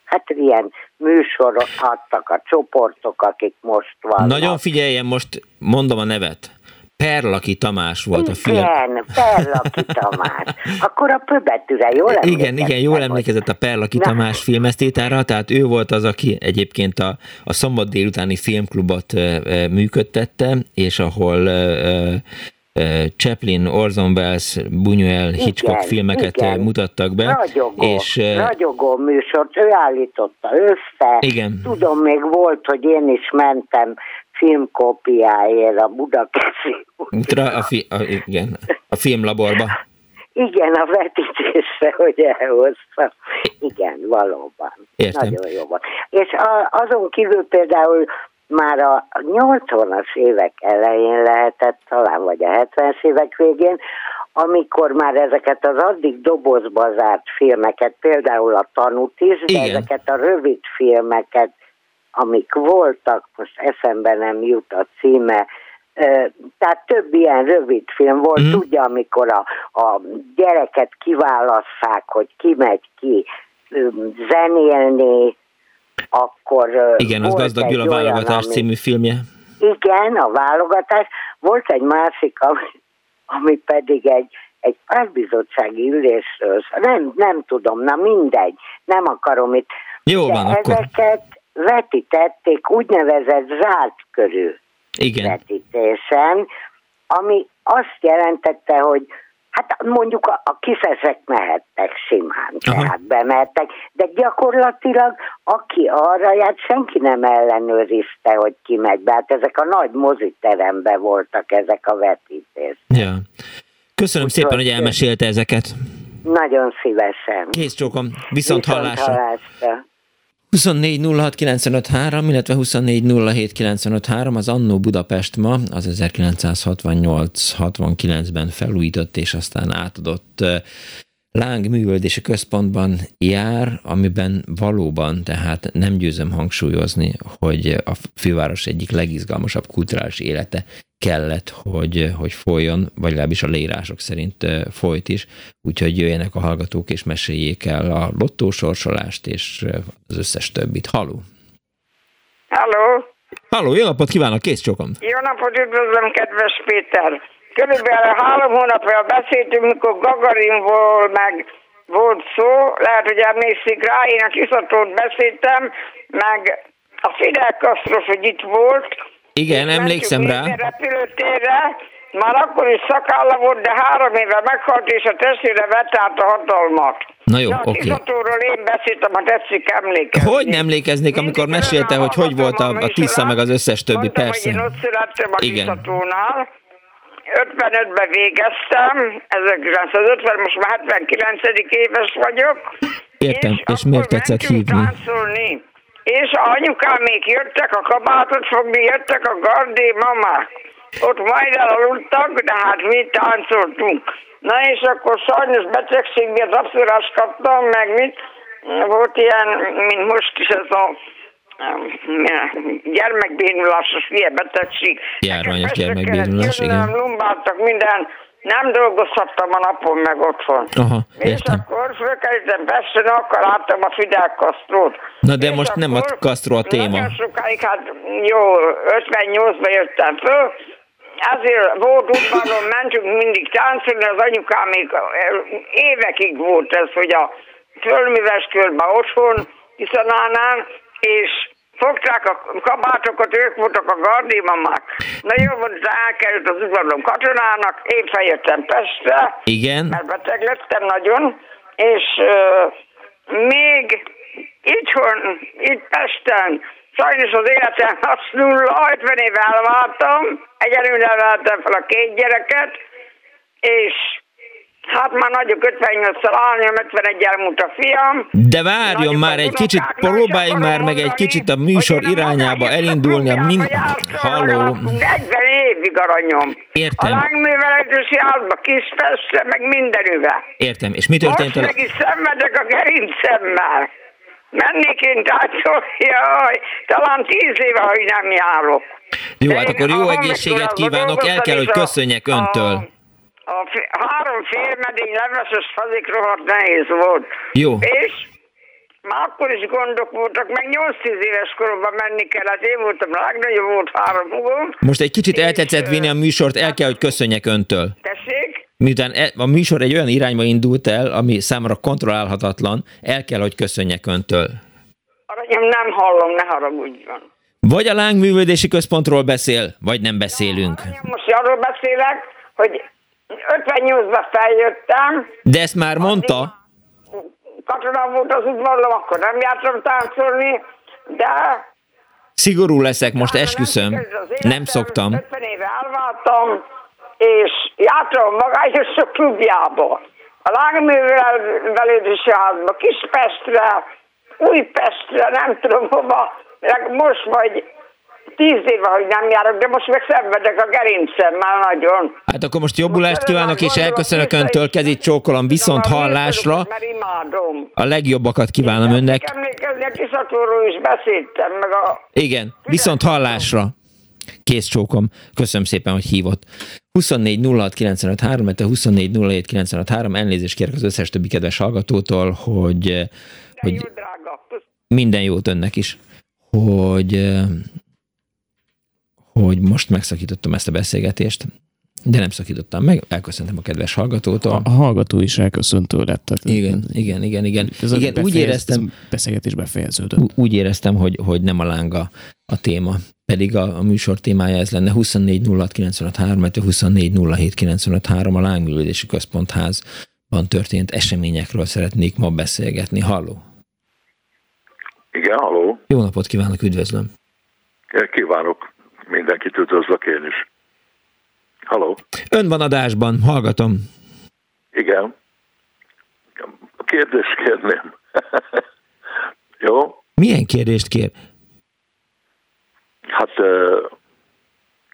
hát ilyen műsor adtak a csoportok, akik most vannak. Nagyon figyeljen, most mondom a nevet. Perlaki Tamás volt a film. Igen, Perlaki Tamás. Akkor a pöbetűre jól Igen, igen, jól emlékezett a Perlaki Na. Tamás filmesztétára, tehát ő volt az, aki egyébként a, a szombat délutáni filmklubot e, e, működtette, és ahol e, Chaplin, Orson Welles, Buñuel, Hitchcock igen, filmeket igen. mutattak be. Ragyogó, és, ragyogó műsort, ő állította össze. Igen. Tudom, még volt, hogy én is mentem filmkópiáért a Budapesti a, fi, a, igen, a filmlaborba. Igen, a vetítésre, hogy elhozta. Igen, valóban. Értem. Nagyon jó volt. És a, azon kívül például már a 80-as évek elején lehetett, talán vagy a 70-es évek végén, amikor már ezeket az addig dobozba zárt filmeket, például a tanút is, de ezeket a rövid filmeket amik voltak, most eszembe nem jut a címe, tehát több ilyen rövid film volt, mm. tudja, amikor a, a gyereket kiválasszák, hogy ki megy ki zenélni, akkor Igen, az Gazdag Gyula válogatás ami, című filmje. Igen, a válogatás. Volt egy másik, ami, ami pedig egy, egy párbizottsági ülésről, nem, nem tudom, na mindegy, nem akarom itt. Jó van, akkor. Vetítették úgynevezett zárt körű Igen. vetítésen, ami azt jelentette, hogy Hát mondjuk a, a kiszesek mehettek simán, Aha. tehát bemehettek, de gyakorlatilag aki arra járt, senki nem ellenőrizte, hogy ki megy be. Hát ezek a nagy moziteremben voltak ezek a vetítések. Ja. Köszönöm Úgy szépen, hogy elmesélte ezeket. Nagyon szívesen. Kész csókom, viszont, viszont hallásra. hallásra. 24 illetve 24 az Annó Budapest ma, az 1968-69-ben felújított és aztán átadott Láng művöldési központban jár, amiben valóban, tehát nem győzöm hangsúlyozni, hogy a főváros egyik legizgalmasabb kulturális élete kellett, hogy, hogy folyjon, vagy legalábbis a leírások szerint folyt is, úgyhogy jöjjenek a hallgatók és meséljék el a lottósorsolást és az összes többit. Haló! Halló! Halló, jó napot kívánok, kész csokom! Jó napot, üdvözlöm, kedves Péter! Körülbelül három hónapja beszéltünk, mikor Gagarinból meg volt szó, lehet, hogy emlékszik rá, én a kiszatót beszéltem, meg a Fidel Castro, hogy itt volt. Igen, emlékszem rá. repülőtérre, már akkor is szakálla volt, de három éve meghalt, és a testvére vett át a hatalmat. Na jó, oké. Okay. én beszéltem, ha tetszik emlékezni. Hogy nem emlékeznék, amikor mesélte, hogy hogy volt a, a Tisza meg az összes többi, Mondtam, persze. Hogy én ott születtem a Igen. 55-ben végeztem, 1950, most már 79. éves vagyok. Értem, és, és miért tetszett hívni? Táncolni. És anyukám még jöttek a kabátot fogni, jöttek a gardé mamák. Ott majd elaludtak, de hát mi táncoltunk. Na és akkor sajnos betegség miatt abszolút kaptam, meg mit. Volt ilyen, mint most is ez a gyermekbénulásos hülye betegség. Járványos gyermekbénulás, igen. Lumbáltak minden, nem dolgozhattam a napon meg otthon. Aha, értem. És akkor fölkerültem Pestre, akkor láttam a Fidel Castro-t. Na de és most nem a Castro a téma. Nagyon sokáig, hát jó, 58-ban jöttem föl, ezért volt útbanon, mentünk mindig táncolni, az anyukám még évekig volt ez, hogy a fölműves körben otthon, hiszen Ánán, és fogták a kabátokat, ők voltak a gardimamák. Na jó, volt, elkerült az udvaron katonának, én feljöttem Pestre. Igen. Mert beteg lettem nagyon, és uh, még itthon, itt Pesten, sajnos az életem az nulla, 50 éve elváltam, egyenlően elváltam fel a két gyereket, és Hát már nagyok 58-szal állni, 51 elmúlt a fiam. De várjon már egy kicsit, próbáljunk már meg egy kicsit a műsor irányába elindulni. A min... Halló. 40 évig aranyom. Értem. A lángműveletősi házba, Kispestre, meg mindenüve. Értem, és mi történt? Most a... meg is szenvedek a gerincemmel. Mennék én táncolni, jaj, talán tíz éve, hogy nem járok. Jó, hát akkor jó egészséget kívánok, el kell, hogy köszönjek öntől. A, a három félmedény leveses fazik rohadt nehéz volt. Jó. És már akkor is gondok voltak, meg 8-10 éves koromban menni kellett. Én voltam a legnagyobb, volt három hugom. Most egy kicsit eltetszett vinni a műsort, el kell, hogy köszönjek öntől. Tessék? Miután e- a műsor egy olyan irányba indult el, ami számomra kontrollálhatatlan, el kell, hogy köszönjek öntől. Aranyom, nem hallom, ne haragudjon. Vagy a lángművődési központról beszél, vagy nem beszélünk. Aranyom, most arról beszélek, hogy 58-ban feljöttem. De ezt már mondta? Katona volt az udvarlom, akkor nem jártam táncolni, de... Szigorú leszek, most esküszöm. Nem szoktam. 50 éve elváltam, és jártam magányos a klubjába. A lángművelődési házba, Kispestre, Újpestre, nem tudom hova, most vagy tíz éve, hogy nem járok, de most meg szenvedek a gerincemmel nagyon. Hát akkor most jobbulást kívánok, és elköszönök öntől, kezit csókolom, viszont hallásra. A legjobbakat kívánom önnek. Emlékezni, a kisatúról is beszéltem, meg a... Igen, viszont hallásra. Kész csókom. Köszönöm szépen, hogy hívott. 24 06 95 3, 24 07 95 3, elnézést kérek az összes többi kedves hallgatótól, hogy, hogy minden jót önnek is, hogy hogy most megszakítottam ezt a beszélgetést, de nem szakítottam meg, elköszöntem a kedves hallgatótól. A hallgató is elköszönt tőle. Tehát igen, igen, igen, igen. Ez igen befejez, úgy éreztem, beszélgetés befejeződött. Úgy éreztem, hogy, hogy nem a lánga a téma, pedig a, a műsor témája ez lenne 24 06 95 3, 24 07 95 3 a Lángművődési Központházban történt eseményekről szeretnék ma beszélgetni. Halló! Igen, halló! Jó napot kívánok, üdvözlöm! Kívánok! Mindenkit üdvözlök én is. Halló? Ön van adásban, hallgatom. Igen. A kérdést kérném. Jó? Milyen kérdést kér? Hát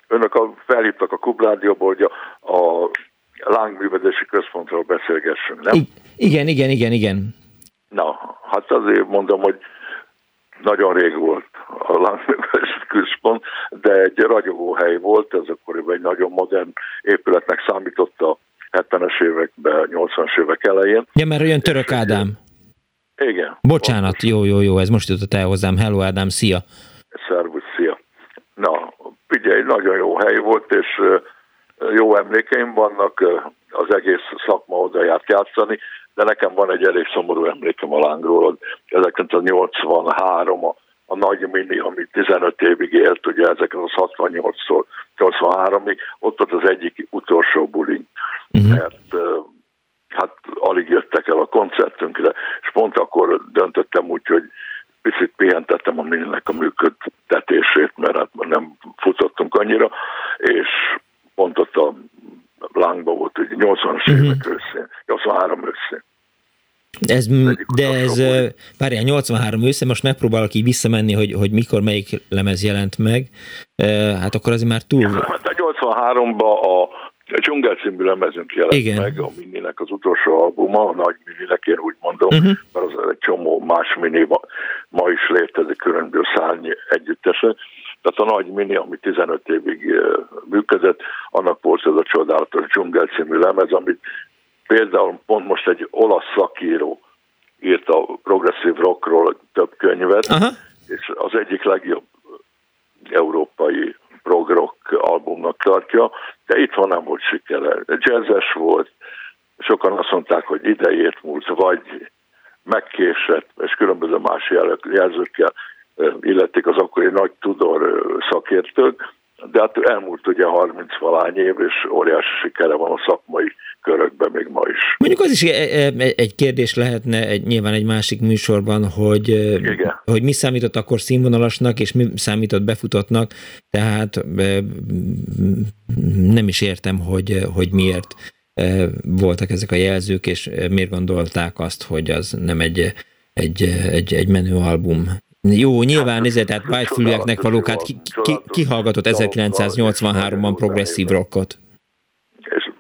önök a, felhívtak a Kubrádióból, hogy a, a lángművedési központról beszélgessünk, nem? I- igen, igen, igen, igen. Na, hát azért mondom, hogy nagyon rég volt a lángművelési központ, de egy ragyogó hely volt, ez akkoriban egy nagyon modern épületnek számított a 70-es években, 80-as évek elején. Ja, mert olyan török Ádám. Igen. Bocsánat, jó, jó, jó, ez most jutott el hozzám. Hello Ádám, szia! Szervusz, szia! Na, ugye egy nagyon jó hely volt, és jó emlékeim vannak, az egész szakma oda járt játszani, de nekem van egy elég szomorú emlékem a lángról. 1983 a, a nagy mini, ami 15 évig élt, ugye ezek az 68-tól 83-ig, ott volt az egyik utolsó buli, uh-huh. mert hát alig jöttek el a koncertünkre, és pont akkor döntöttem úgy, hogy picit pihentettem a mininek a működtetését, mert hát nem futottunk annyira, és pont ott a lángba volt, hogy 80-as uh-huh. évek őszén, 83 őszén. Ez, de ez, várjál, 83 ősze, most megpróbálok így visszamenni, hogy, hogy mikor melyik lemez jelent meg, hát akkor azért már túl... Hát 83-ban a a Dzsungel című lemezünk jelent Igen. meg, a Mininek az utolsó albuma, a nagy Mininek én úgy mondom, uh-huh. mert az egy csomó más Mini ma, ma is létezik különböző szárny együttese. Tehát a nagy Mini, ami 15 évig működött, annak volt ez a csodálatos Dzsungel című lemez, amit például pont most egy olasz szakíró írt a progresszív rockról több könyvet, uh-huh. és az egyik legjobb európai prog rock albumnak tartja, de itt van nem volt sikere. Jazzes volt, sokan azt mondták, hogy idejét múlt, vagy megkésett, és különböző más jelzőkkel illetik az akkori nagy Tudor szakértők, de hát elmúlt ugye 30 valány év, és óriási sikere van a szakmai körökben még ma is. Mondjuk az is egy kérdés lehetne egy, nyilván egy másik műsorban, hogy, Igen. hogy mi számított akkor színvonalasnak, és mi számított befutottnak, tehát nem is értem, hogy, hogy miért voltak ezek a jelzők, és miért gondolták azt, hogy az nem egy, egy, egy, egy menő album. Jó, nyilván ezért, tehát vágyfülűeknek valókát ki, ki, kihallgatott 1983-ban progresszív rockot. És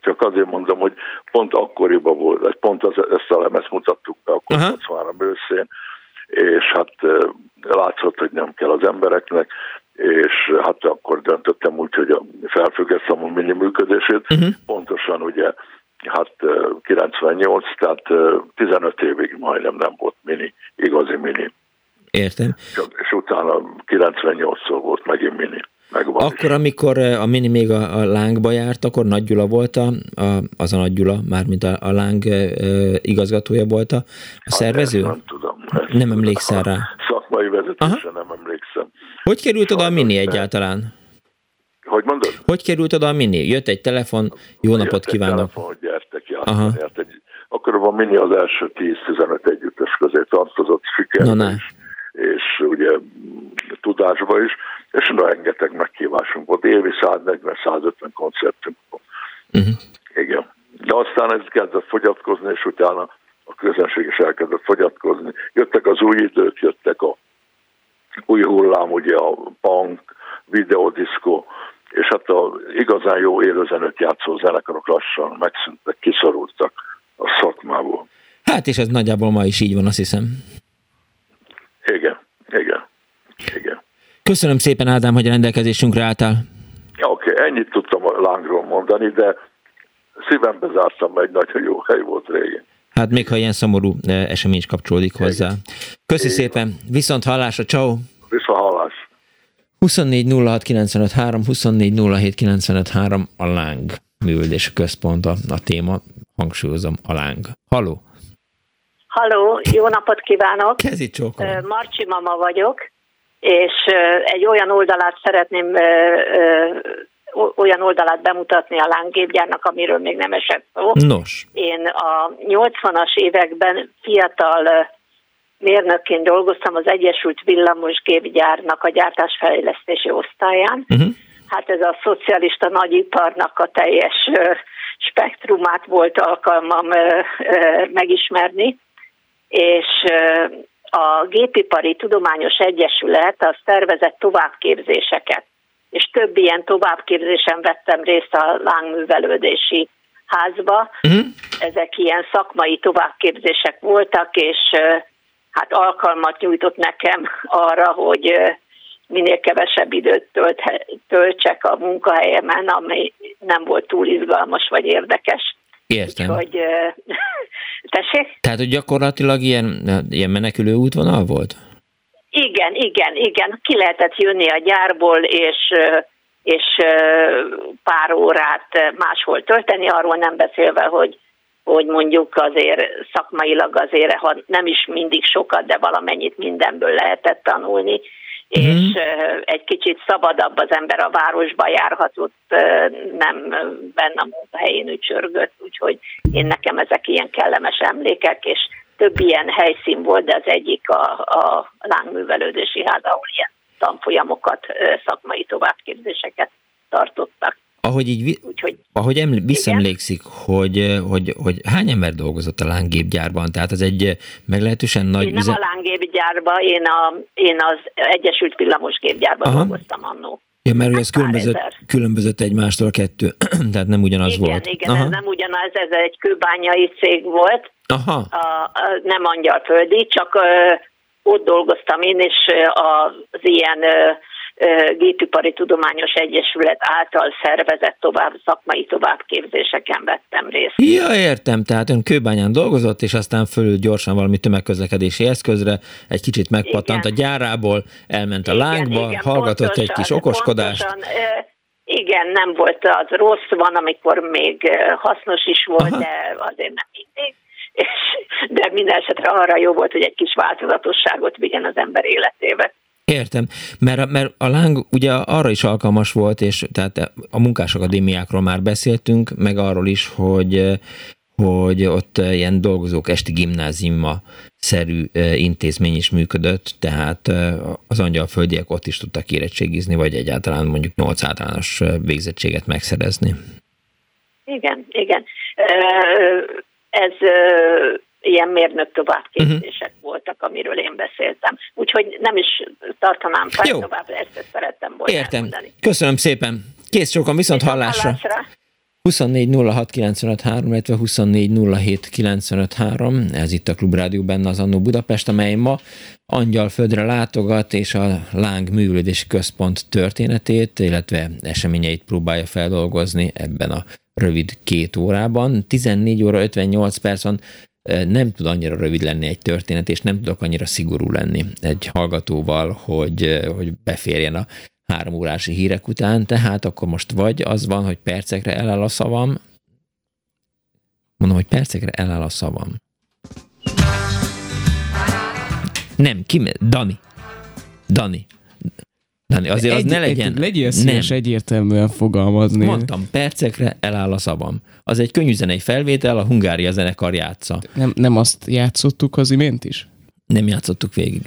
csak azért mondom, hogy pont akkoriban volt, pont az, ezt a lemezt mutattuk be akkor 83 őszén, és hát látszott, hogy nem kell az embereknek, és hát akkor döntöttem úgy, hogy felfüggesztem a mini működését. Uh-huh. Pontosan ugye hát 98, tehát 15 évig majdnem nem volt mini, igazi mini. Értem. És utána 98-szor volt megint mini. Megvan akkor, is. amikor a Mini még a, a lángba járt, akkor Nagy Gyula volt a, a, az a Nagy Gyula, mármint a, a láng e, igazgatója volt a, a hát szervező? nem tudom. Nem emlékszel rá? Szakmai vezetésre nem emlékszem. Hogy került oda a Mini egyáltalán? Hogy mondod? Hogy került oda a Mini? Jött egy telefon, jó Jött napot kívánok. telefon, hogy gyertek, játszani, egy, akkor a Mini az első 10-15 együttes közé tartozott siker, és, és ugye tudásba is, és rengeteg meghívásunk volt. Évi 140-150 koncertünk volt. Uh-huh. Igen. De aztán ez kezdett fogyatkozni, és utána a közönség is elkezdett fogyatkozni. Jöttek az új idők, jöttek a új hullám, ugye a punk, videodiszkó, és hát a igazán jó élőzenet játszó zenekarok lassan megszűntek, kiszorultak a szakmából. Hát és ez nagyjából ma is így van, azt hiszem. Igen, igen, igen. Köszönöm szépen, Ádám, hogy a rendelkezésünkre álltál. Oké, okay, ennyit tudtam a lángról mondani, de szívembe zártam, egy nagyon jó hely volt régen. Hát még ha ilyen szomorú eh, esemény is kapcsolódik hozzá. Köszi Én szépen, viszont hallásra, ciao. Viszont hallás. 24 06 95 3, 24 07 95 3 a láng művődési központ a, a téma, hangsúlyozom, a láng. Haló! Halló, jó napot kívánok! Kezi csókolom. Marcsi mama vagyok, és egy olyan oldalát szeretném olyan oldalát bemutatni a lángépgyárnak, amiről még nem esett szó. Nos. Én a 80-as években fiatal mérnökként dolgoztam az Egyesült Villamosgépgyárnak a gyártásfejlesztési osztályán. Uh-huh. Hát ez a szocialista nagyiparnak a teljes spektrumát volt alkalmam megismerni, és a Gépipari Tudományos Egyesület az szervezett továbbképzéseket, és több ilyen továbbképzésen vettem részt a lángművelődési házba. Uh-huh. Ezek ilyen szakmai továbbképzések voltak, és hát alkalmat nyújtott nekem arra, hogy minél kevesebb időt tölt, töltsek a munkahelyemen, ami nem volt túl izgalmas vagy érdekes. Értem. Hogy, tessék? Tehát, hogy gyakorlatilag ilyen, ilyen menekülő útvonal volt? Igen, igen, igen. Ki lehetett jönni a gyárból, és és pár órát máshol tölteni, arról nem beszélve, hogy hogy mondjuk azért szakmailag azért, ha nem is mindig sokat, de valamennyit mindenből lehetett tanulni, uh-huh. és egy kicsit szabadabb az ember a városba járhatott, nem benne a munkahelyén ücsörgött, úgyhogy én nekem ezek ilyen kellemes emlékek, és több ilyen helyszín volt, de az egyik a, a lángművelődési ház, ahol ilyen tanfolyamokat, szakmai továbbképzéseket tartottak. Ahogy így, Úgyhogy, ahogy eml- visszemlékszik, hogy, hogy, hogy hány ember dolgozott a lángépgyárban? Tehát az egy meglehetősen nagy... Én nem üzen... a lángépgyárban, én, a, én az Egyesült Villamosgépgyárban Aha. dolgoztam annó. Ja, mert hát ez különbözött, különbözött egymástól a kettő, tehát nem ugyanaz igen, volt. Igen, igen, ez nem ugyanaz, ez egy kőbányai cég volt, Aha. A, a, nem angyalföldi, csak ö, ott dolgoztam én, és az ilyen ö, Gépipari Tudományos Egyesület által szervezett tovább, szakmai továbbképzéseken vettem részt. Ja, értem, tehát ön kőbányán dolgozott, és aztán fölül gyorsan valami tömegközlekedési eszközre, egy kicsit megpattant igen. a gyárából, elment a lángba, igen, hallgatott pontosan, egy kis okoskodást. Pontosan, igen, nem volt az rossz, van, amikor még hasznos is volt, Aha. de azért nem mindig. És, de minden esetre arra jó volt, hogy egy kis változatosságot vigyen az ember életébe. Értem, mert, mert a láng ugye arra is alkalmas volt, és tehát a munkás akadémiákról már beszéltünk, meg arról is, hogy hogy ott ilyen dolgozók esti gimnáziuma szerű intézmény is működött, tehát az angyalföldiek ott is tudtak érettségizni, vagy egyáltalán mondjuk 8 általános végzettséget megszerezni. Igen, igen. Ez ilyen mérnök továbbképzések uh-huh. voltak, amiről én beszéltem. Úgyhogy nem is tartanám fel tovább, ezt, szerettem volna Értem. Elmondani. Köszönöm szépen. Kész sokan, viszont hallásra. hallásra. 24 illetve 24 ez itt a Klubrádió benne az Annó Budapest, amely ma Angyalföldre látogat, és a Láng Művődési Központ történetét, illetve eseményeit próbálja feldolgozni ebben a rövid két órában. 14 óra 58 perc van, nem tud annyira rövid lenni egy történet, és nem tudok annyira szigorú lenni egy hallgatóval, hogy, hogy beférjen a három órási hírek után, tehát akkor most vagy az van, hogy percekre eláll a szavam, mondom, hogy percekre eláll a szavam. Nem, ki? Dani. Dani. Dani, azért egy, az ne legyen... Egy, legyél szíves nem. egyértelműen fogalmazni. Mondtam, percekre eláll a szavam. Az egy könnyű zenei felvétel, a Hungária zenekar játsza. Nem, nem azt játszottuk az imént is? Nem játszottuk végig.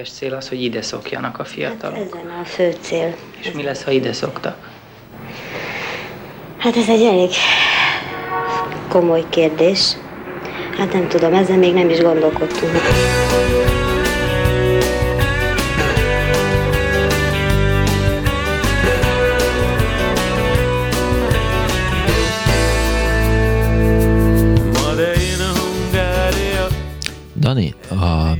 Elsődleges cél az, hogy ide szokjanak a fiatalok. Hát ezen a fő cél. És mi lesz, ha ide szoktak? Hát ez egy elég komoly kérdés. Hát nem tudom, ezzel még nem is gondolkodtunk. Dani, a,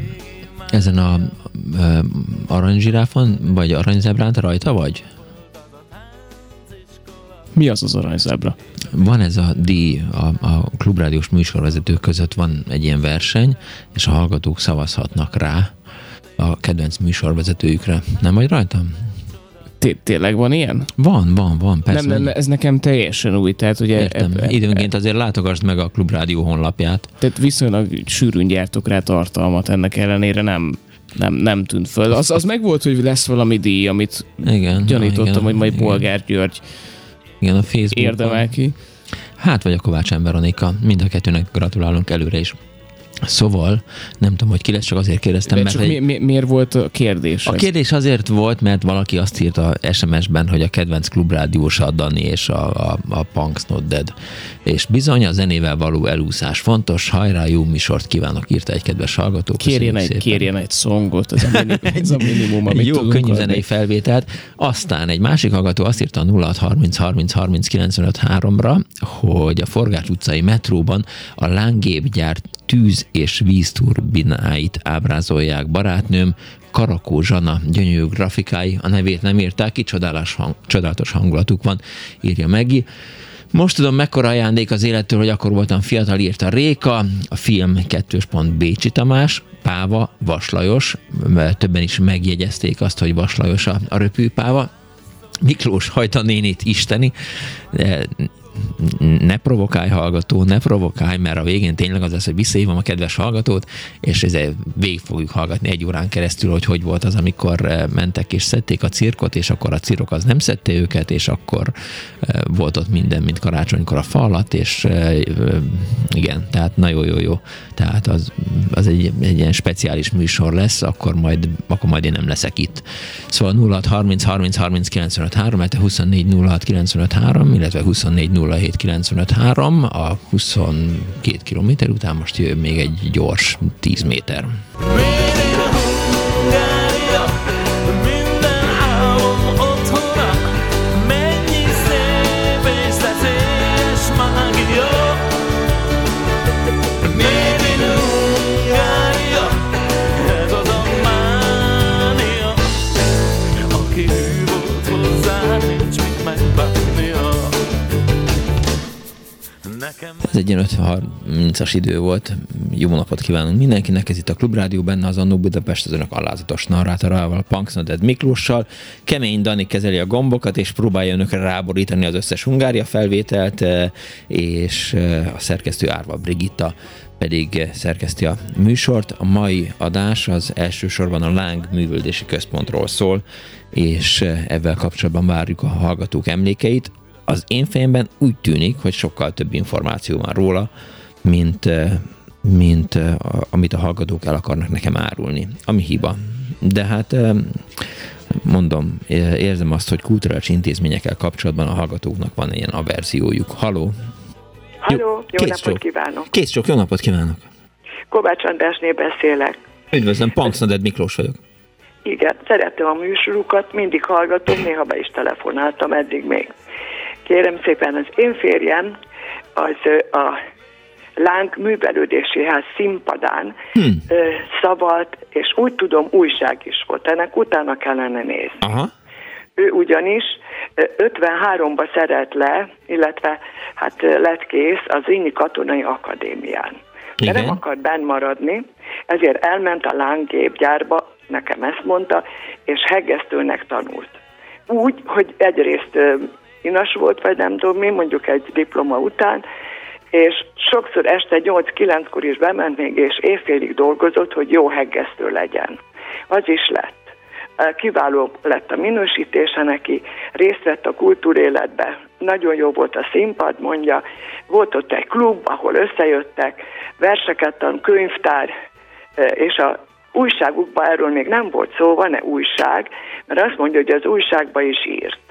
ezen a, a aranyzsiráfon, vagy aranyzebrán te rajta vagy? Mi az az aranyzebra? Van ez a díj, a, a klubrádiós műsorvezetők között van egy ilyen verseny, és a hallgatók szavazhatnak rá a kedvenc műsorvezetőjükre. Nem vagy rajtam? Tényleg van ilyen? Van, van, van, persze. Nem, nem, ez nekem teljesen új, tehát ugye... Értem. Eb, eb, Időnként azért látogasd meg a Klubrádió honlapját. Tehát viszonylag sűrűn gyártok rá tartalmat, ennek ellenére nem, nem, nem tűnt föl. Az, az meg volt, hogy lesz valami díj, amit igen, gyanítottam, igen, hogy majd igen. Polgár György Igen, a Facebookon. Érdemel ki. Hát vagy a Kovács Emberonika. Mind a kettőnek gratulálunk előre is. Szóval, nem tudom, hogy ki lesz, csak azért kérdeztem. De mert csak egy... mi, mi, miért volt a kérdés? A kérdés azért volt, mert valaki azt írta SMS-ben, hogy a kedvenc klubrádiós a Dani és a, a, a Punks Not Dead. És bizony a zenével való elúszás fontos. Hajrá, jó műsort kívánok, írta egy kedves hallgató. Kérjen egy, kérjen egy szongot, ez a, minim, ez a minimum, amit Jó, könnyű zenei felvételt. Aztán egy másik hallgató azt írta a 0630 30 30 95 3-ra, hogy a Forgács utcai metróban a lángépgyár tűz és vízturbináit ábrázolják barátnőm, Karakó Zsana gyönyörű grafikái, a nevét nem írták ki, csodálás hang, csodálatos hangulatuk van, írja Megi. Most tudom, mekkora ajándék az élettől, hogy akkor voltam fiatal, írta Réka, a film kettős pont Bécsi Tamás, Páva, Vaslajos, többen is megjegyezték azt, hogy Vaslajos a, a röpűpáva, Miklós hajta nénit isteni, ne provokálj hallgató, ne provokálj, mert a végén tényleg az lesz, hogy visszahívom a kedves hallgatót, és ezzel végig fogjuk hallgatni egy órán keresztül, hogy hogy volt az, amikor eh, mentek és szedték a cirkot, és akkor a cirok az nem szedte őket, és akkor eh, volt ott minden, mint karácsonykor a falat, és eh, igen, tehát na jó, jó, jó. Tehát az, az egy, egy ilyen speciális műsor lesz, akkor majd, akkor majd én nem leszek itt. Szóval 06 30 30 30 95 3, 24 06 95 3, illetve 24 07953, a 22 km után most jön még egy gyors 10 méter. Ez egy ilyen 50-30-as idő volt. Jó napot kívánunk mindenkinek, ez itt a Klubrádió, benne az Annó Budapest, az önök alázatos narrátorával, Punksnoded Miklóssal. Kemény Dani kezeli a gombokat, és próbálja önökre ráborítani az összes Hungária felvételt, eh, és eh, a szerkesztő Árva Brigitta pedig szerkeszti a műsort. A mai adás az elsősorban a Láng Művöldési Központról szól, és eh, ebben kapcsolatban várjuk a hallgatók emlékeit az én fejemben úgy tűnik, hogy sokkal több információ van róla, mint, eh, mint eh, amit a hallgatók el akarnak nekem árulni, ami hiba. De hát eh, mondom, érzem azt, hogy kulturális intézményekkel kapcsolatban a hallgatóknak van ilyen averziójuk. Haló! Haló, jó, jó napot csok. kívánok! Kész sok, jó napot kívánok! Kovács Andrásné beszélek. Üdvözlöm, Punksnoded Miklós vagyok. Igen, szeretem a műsorukat, mindig hallgatom, néha be is telefonáltam eddig még. Kérem szépen, az én férjem az a Láng művelődési ház színpadán hmm. szavalt, és úgy tudom, újság is volt. Ennek utána kellene nézni. Aha. Ő ugyanis 53-ba szeret le, illetve hát lett kész az Inni Katonai Akadémián. De nem akart benn maradni, ezért elment a lánggépgyárba, nekem ezt mondta, és heggesztőnek tanult. Úgy, hogy egyrészt inas volt, vagy nem tudom mi, mondjuk egy diploma után, és sokszor este 8-9-kor is bement még, és évfélig dolgozott, hogy jó heggesztő legyen. Az is lett. Kiváló lett a minősítése neki, részt vett a kultúréletbe, nagyon jó volt a színpad, mondja, volt ott egy klub, ahol összejöttek, verseket tan, könyvtár, és a újságukban erről még nem volt szó, van-e újság, mert azt mondja, hogy az újságban is írt.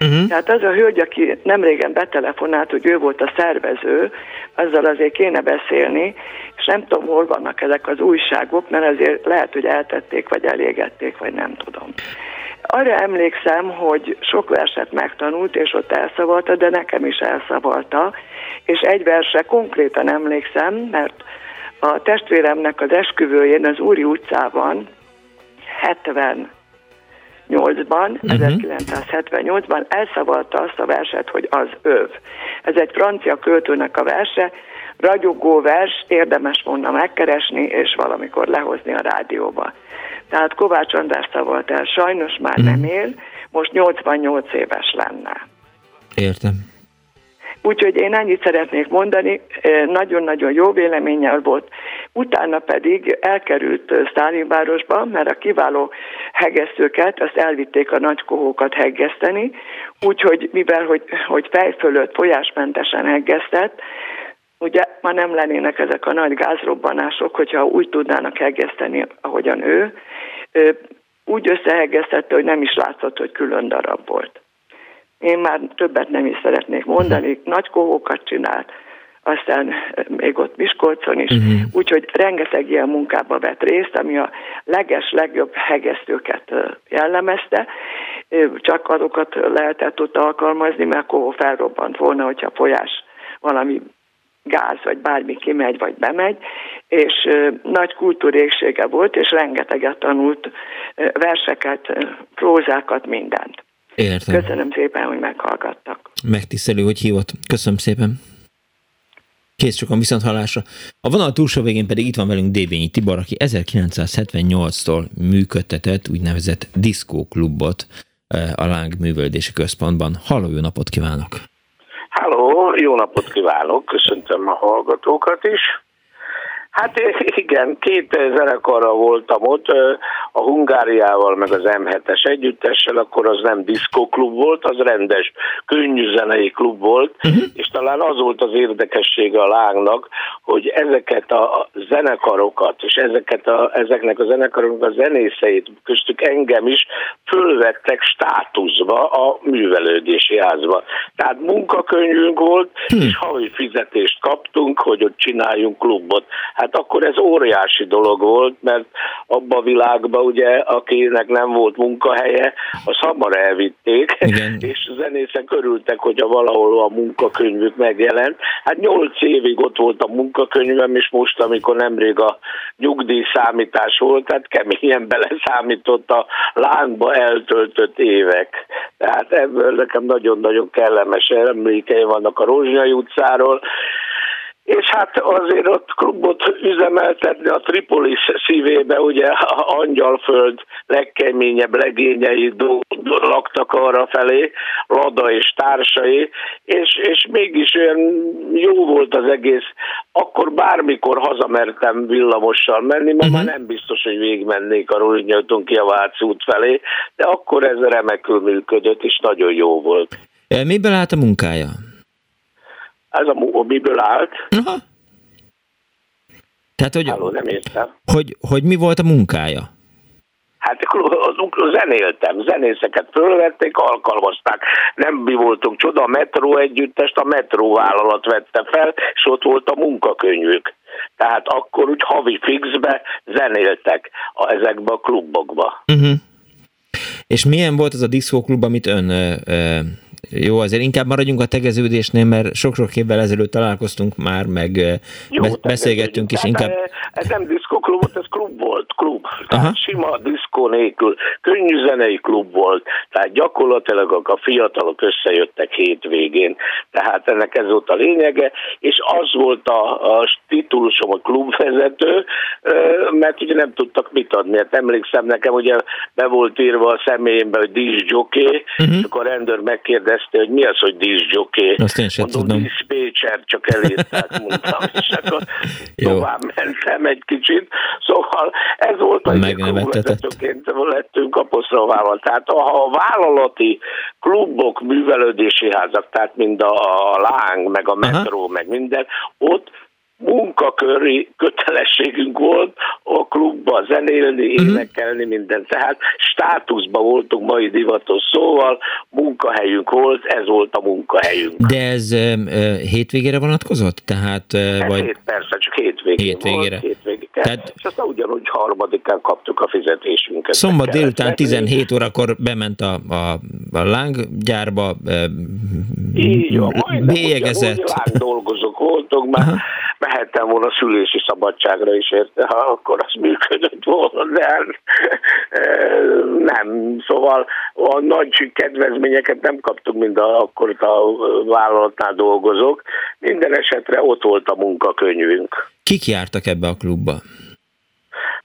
Uh-huh. Tehát az a hölgy, aki nemrégen betelefonált, hogy ő volt a szervező, azzal azért kéne beszélni, és nem tudom, hol vannak ezek az újságok, mert azért lehet, hogy eltették, vagy elégették, vagy nem tudom. Arra emlékszem, hogy sok verset megtanult, és ott elszavalta, de nekem is elszavalta, és egy verse konkrétan emlékszem, mert a testvéremnek az esküvőjén az Úri utcában 70 8-ban, uh-huh. 1978-ban elszavalta azt a verset, hogy az öv. Ez egy francia költőnek a verse, ragyogó vers, érdemes volna megkeresni, és valamikor lehozni a rádióba. Tehát Kovács András szavalt el, sajnos már uh-huh. nem él, most 88 éves lenne. Értem. Úgyhogy én annyit szeretnék mondani, nagyon-nagyon jó véleménnyel volt. Utána pedig elkerült Sztálinvárosba, mert a kiváló hegesztőket, azt elvitték a nagykohókat heggeszteni, úgyhogy mivel, hogy, hogy fej fölött folyásmentesen heggesztett, ugye ma nem lennének ezek a nagy gázrobbanások, hogyha úgy tudnának heggeszteni, ahogyan ő, úgy összeheggesztette, hogy nem is látszott, hogy külön darab volt. Én már többet nem is szeretnék mondani, nagy kohókat csinált, aztán még ott Miskolcon is, uh-huh. úgyhogy rengeteg ilyen munkába vett részt, ami a leges, legjobb hegesztőket jellemezte, csak azokat lehetett ott alkalmazni, mert kohó felrobbant volna, hogyha folyás valami gáz, vagy bármi kimegy, vagy bemegy, és nagy kultúrégsége volt, és rengeteget tanult verseket, prózákat, mindent. Értem. Köszönöm szépen, hogy meghallgattak. Megtisztelő, hogy hívott. Köszönöm szépen. Kész sokan viszont hallásra. A vonal túlsó végén pedig itt van velünk Dévényi Tibor, aki 1978-tól működtetett úgynevezett diszkóklubot a Láng Művöldési Központban. Halló, jó napot kívánok! Halló, jó napot kívánok, köszöntöm a hallgatókat is. Hát igen, két zenekarra voltam ott, a Hungáriával, meg az M7-es együttessel, akkor az nem diszkoklub volt, az rendes könnyű zenei klub volt, uh-huh. és talán az volt az érdekessége a lángnak, hogy ezeket a zenekarokat, és ezeket a, ezeknek a zenekaroknak a zenészeit, köztük engem is, fölvettek státuszba a művelődési házba. Tehát munkakönyvünk volt, uh-huh. és havi fizetést kaptunk, hogy ott csináljunk klubot. Hát hát akkor ez óriási dolog volt, mert abba a világban ugye, akinek nem volt munkahelye, az hamar elvitték, Igen. és a zenészek örültek, hogy a valahol a munkakönyvük megjelent. Hát nyolc évig ott volt a munkakönyvem, és most, amikor nemrég a nyugdíj számítás volt, tehát keményen beleszámított a lángba eltöltött évek. Tehát ebből nekem nagyon-nagyon kellemes emlékeim vannak a Rozsnyai utcáról, és hát azért ott klubot üzemeltetni a Tripolis szívébe, ugye a Angyalföld legkeményebb legényei laktak arra felé, Lada és társai, és, és mégis olyan jó volt az egész. Akkor bármikor hazamertem villamossal menni, ma uh-huh. már nem biztos, hogy végigmennék a Rúlnyötön ki a Váci út felé, de akkor ez remekül működött, és nagyon jó volt. Miből állt a munkája? Ez a miből állt. Aha. Tehát, hogy, Háló, nem értem. Hogy, hogy mi volt a munkája? Hát zenéltem, zenészeket fölvették, alkalmazták. Nem mi voltunk csoda, a metró együttest a metróvállalat vette fel, és ott volt a munkakönyvük. Tehát akkor úgy havi fixbe zenéltek a, ezekbe a klubokba. Uh-huh. És milyen volt az a diszkóklub, amit ön ö, ö, jó, azért inkább maradjunk a tegeződésnél, mert sok-sok évvel ezelőtt találkoztunk már, meg Jó, be- beszélgettünk is inkább. Ez nem diszkoklub volt, ez klub volt, klub. Tehát sima diszkó nélkül, könnyű zenei klub volt, tehát gyakorlatilag a fiatalok összejöttek hétvégén, tehát ennek ez volt a lényege, és az volt a, a titulusom a klubvezető, mert ugye nem tudtak mit adni. Hát emlékszem nekem, ugye be volt írva a személyembe, hogy díszjoké, uh-huh. Mhm. és akkor a rendőr megkérdezte, kérdezte, hogy mi az, hogy díszjoké. Azt én sem Mondom, tudom. Díszpécser, csak elírták, mondtam, és akkor tovább mentem egy kicsit. Szóval ez volt, hogy vezetőként lettünk apostrofával. Tehát ha a vállalati klubok, művelődési házak, tehát mind a, a láng, meg a metró, Aha. meg minden, ott munkaköri kötelességünk volt a klubba zenélni, uh-huh. énekelni, minden. Tehát státuszban voltunk mai divatos szóval, munkahelyünk volt, ez volt a munkahelyünk. De ez uh, hétvégére vonatkozott? Tehát, uh, vagy... Hét, persze, csak hétvégén hétvégére. volt. Hétvégére. Tehát... És aztán ugyanúgy harmadikán kaptuk a fizetésünket. Szombat délután 17 órakor bement a, a, a lánggyárba, Így van, bélyegezett. dolgozók voltunk, már Aha mehettem volna szülési szabadságra is, érte, ha akkor az működött volna, de nem. Szóval a nagy kedvezményeket nem kaptuk, mint a, akkor a vállalatnál dolgozók. Minden esetre ott volt a munkakönyvünk. Kik jártak ebbe a klubba?